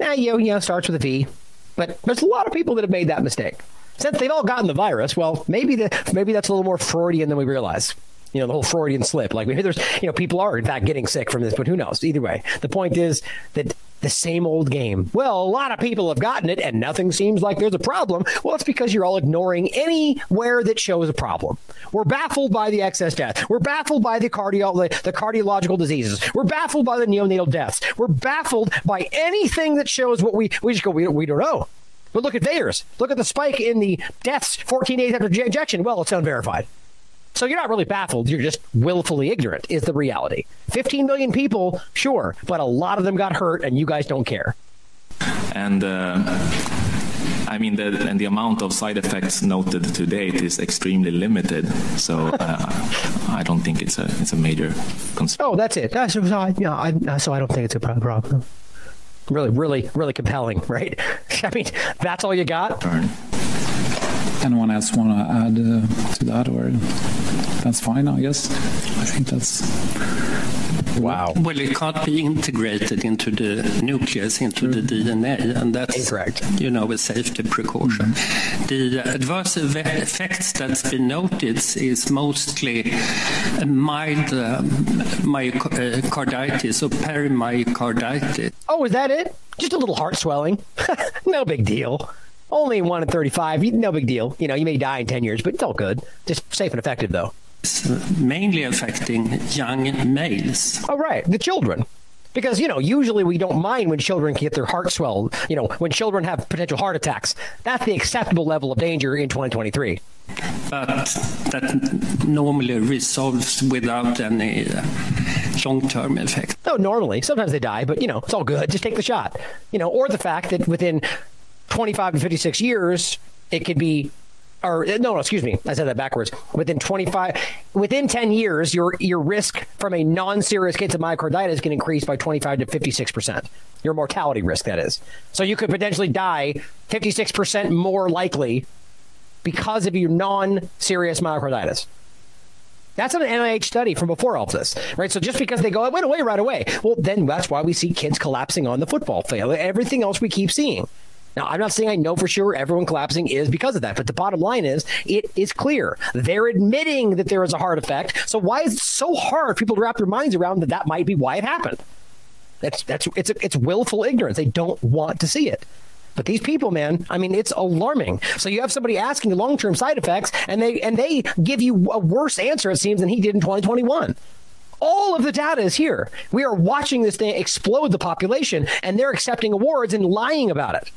Now, you know, you know, starts with a V, but there's a lot of people that have made that mistake. Since they've all gotten the virus, well, maybe the maybe that's a little more Freudian than we realize you know the whole Freudian slip like maybe there's you know people are in fact getting sick from this but who knows either way the point is that the same old game. Well, a lot of people have gotten it and nothing seems like there's a problem. Well, it's because you're all ignoring anywhere that shows a problem. We're baffled by the excess death. We're baffled by the cardio the, the cardiological diseases. We're baffled by the neonatal deaths. We're baffled by anything that shows what we we just go we don't, we don't know. But look at VAERS. Look at the spike in the deaths 14 days after injection. Well, it's unverified. So you're not really baffled, you're just willfully ignorant is the reality. 15 million people, sure, but a lot of them got hurt and you guys don't care. And uh, I mean the and the amount of side effects noted to date is extremely limited. So uh, I don't think it's a it's a major concern. Oh, that's it. That's yeah, I, so I don't think it's a problem. Really really really compelling, right? I mean, that's all you got? Turn anyone else want to add uh, to that or that's fine I guess I think that's Wow. Well, it can't be integrated into the nucleus, into the DNA, and that's Incorrect. you know a safety precaution. Mm. The adverse effects that's been noted is mostly mild um, myocarditis or perimyocarditis. Oh, is that it? Just a little heart swelling. no big deal. Only 1 in 35, no big deal. You know, you may die in 10 years, but it's all good. Just safe and effective though. It's mainly affecting young males. Oh right, the children. Because you know usually we don't mind when children get their heart swell you know when children have potential heart attacks. That's the acceptable level of danger in 2023 but that normally resolves without any uh, long-term effect. No normally. Sometimes they die but you know it's all good. Just take the shot. You know or the fact that within 25 to 56 years, it could be or no, no, excuse me. I said that backwards. Within 25 within 10 years, your your risk from a non-serious case of myocarditis can increase by 25 to 56%. Your mortality risk that is. So you could potentially die 56% more likely because of your non-serious myocarditis. That's an NIH study from before all this, right? So just because they go it went away right away. Well, then that's why we see kids collapsing on the football field. Everything else we keep seeing. Now, I'm not saying I know for sure everyone collapsing is because of that, but the bottom line is it is clear. They're admitting that there is a heart effect. So why is it so hard for people to wrap their minds around that that might be why it happened? That's that's it's it's willful ignorance. They don't want to see it. But these people, man, I mean, it's alarming. So you have somebody asking long-term side effects and they and they give you a worse answer it seems than he did in 2021 all of the data is here. We are watching this thing explode the population and they're accepting awards and lying about it.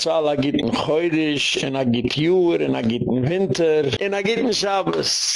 Zahl a gitten Chöydisch, en a gitt Jür, en a gitten Winter, en a gitten Shabbos.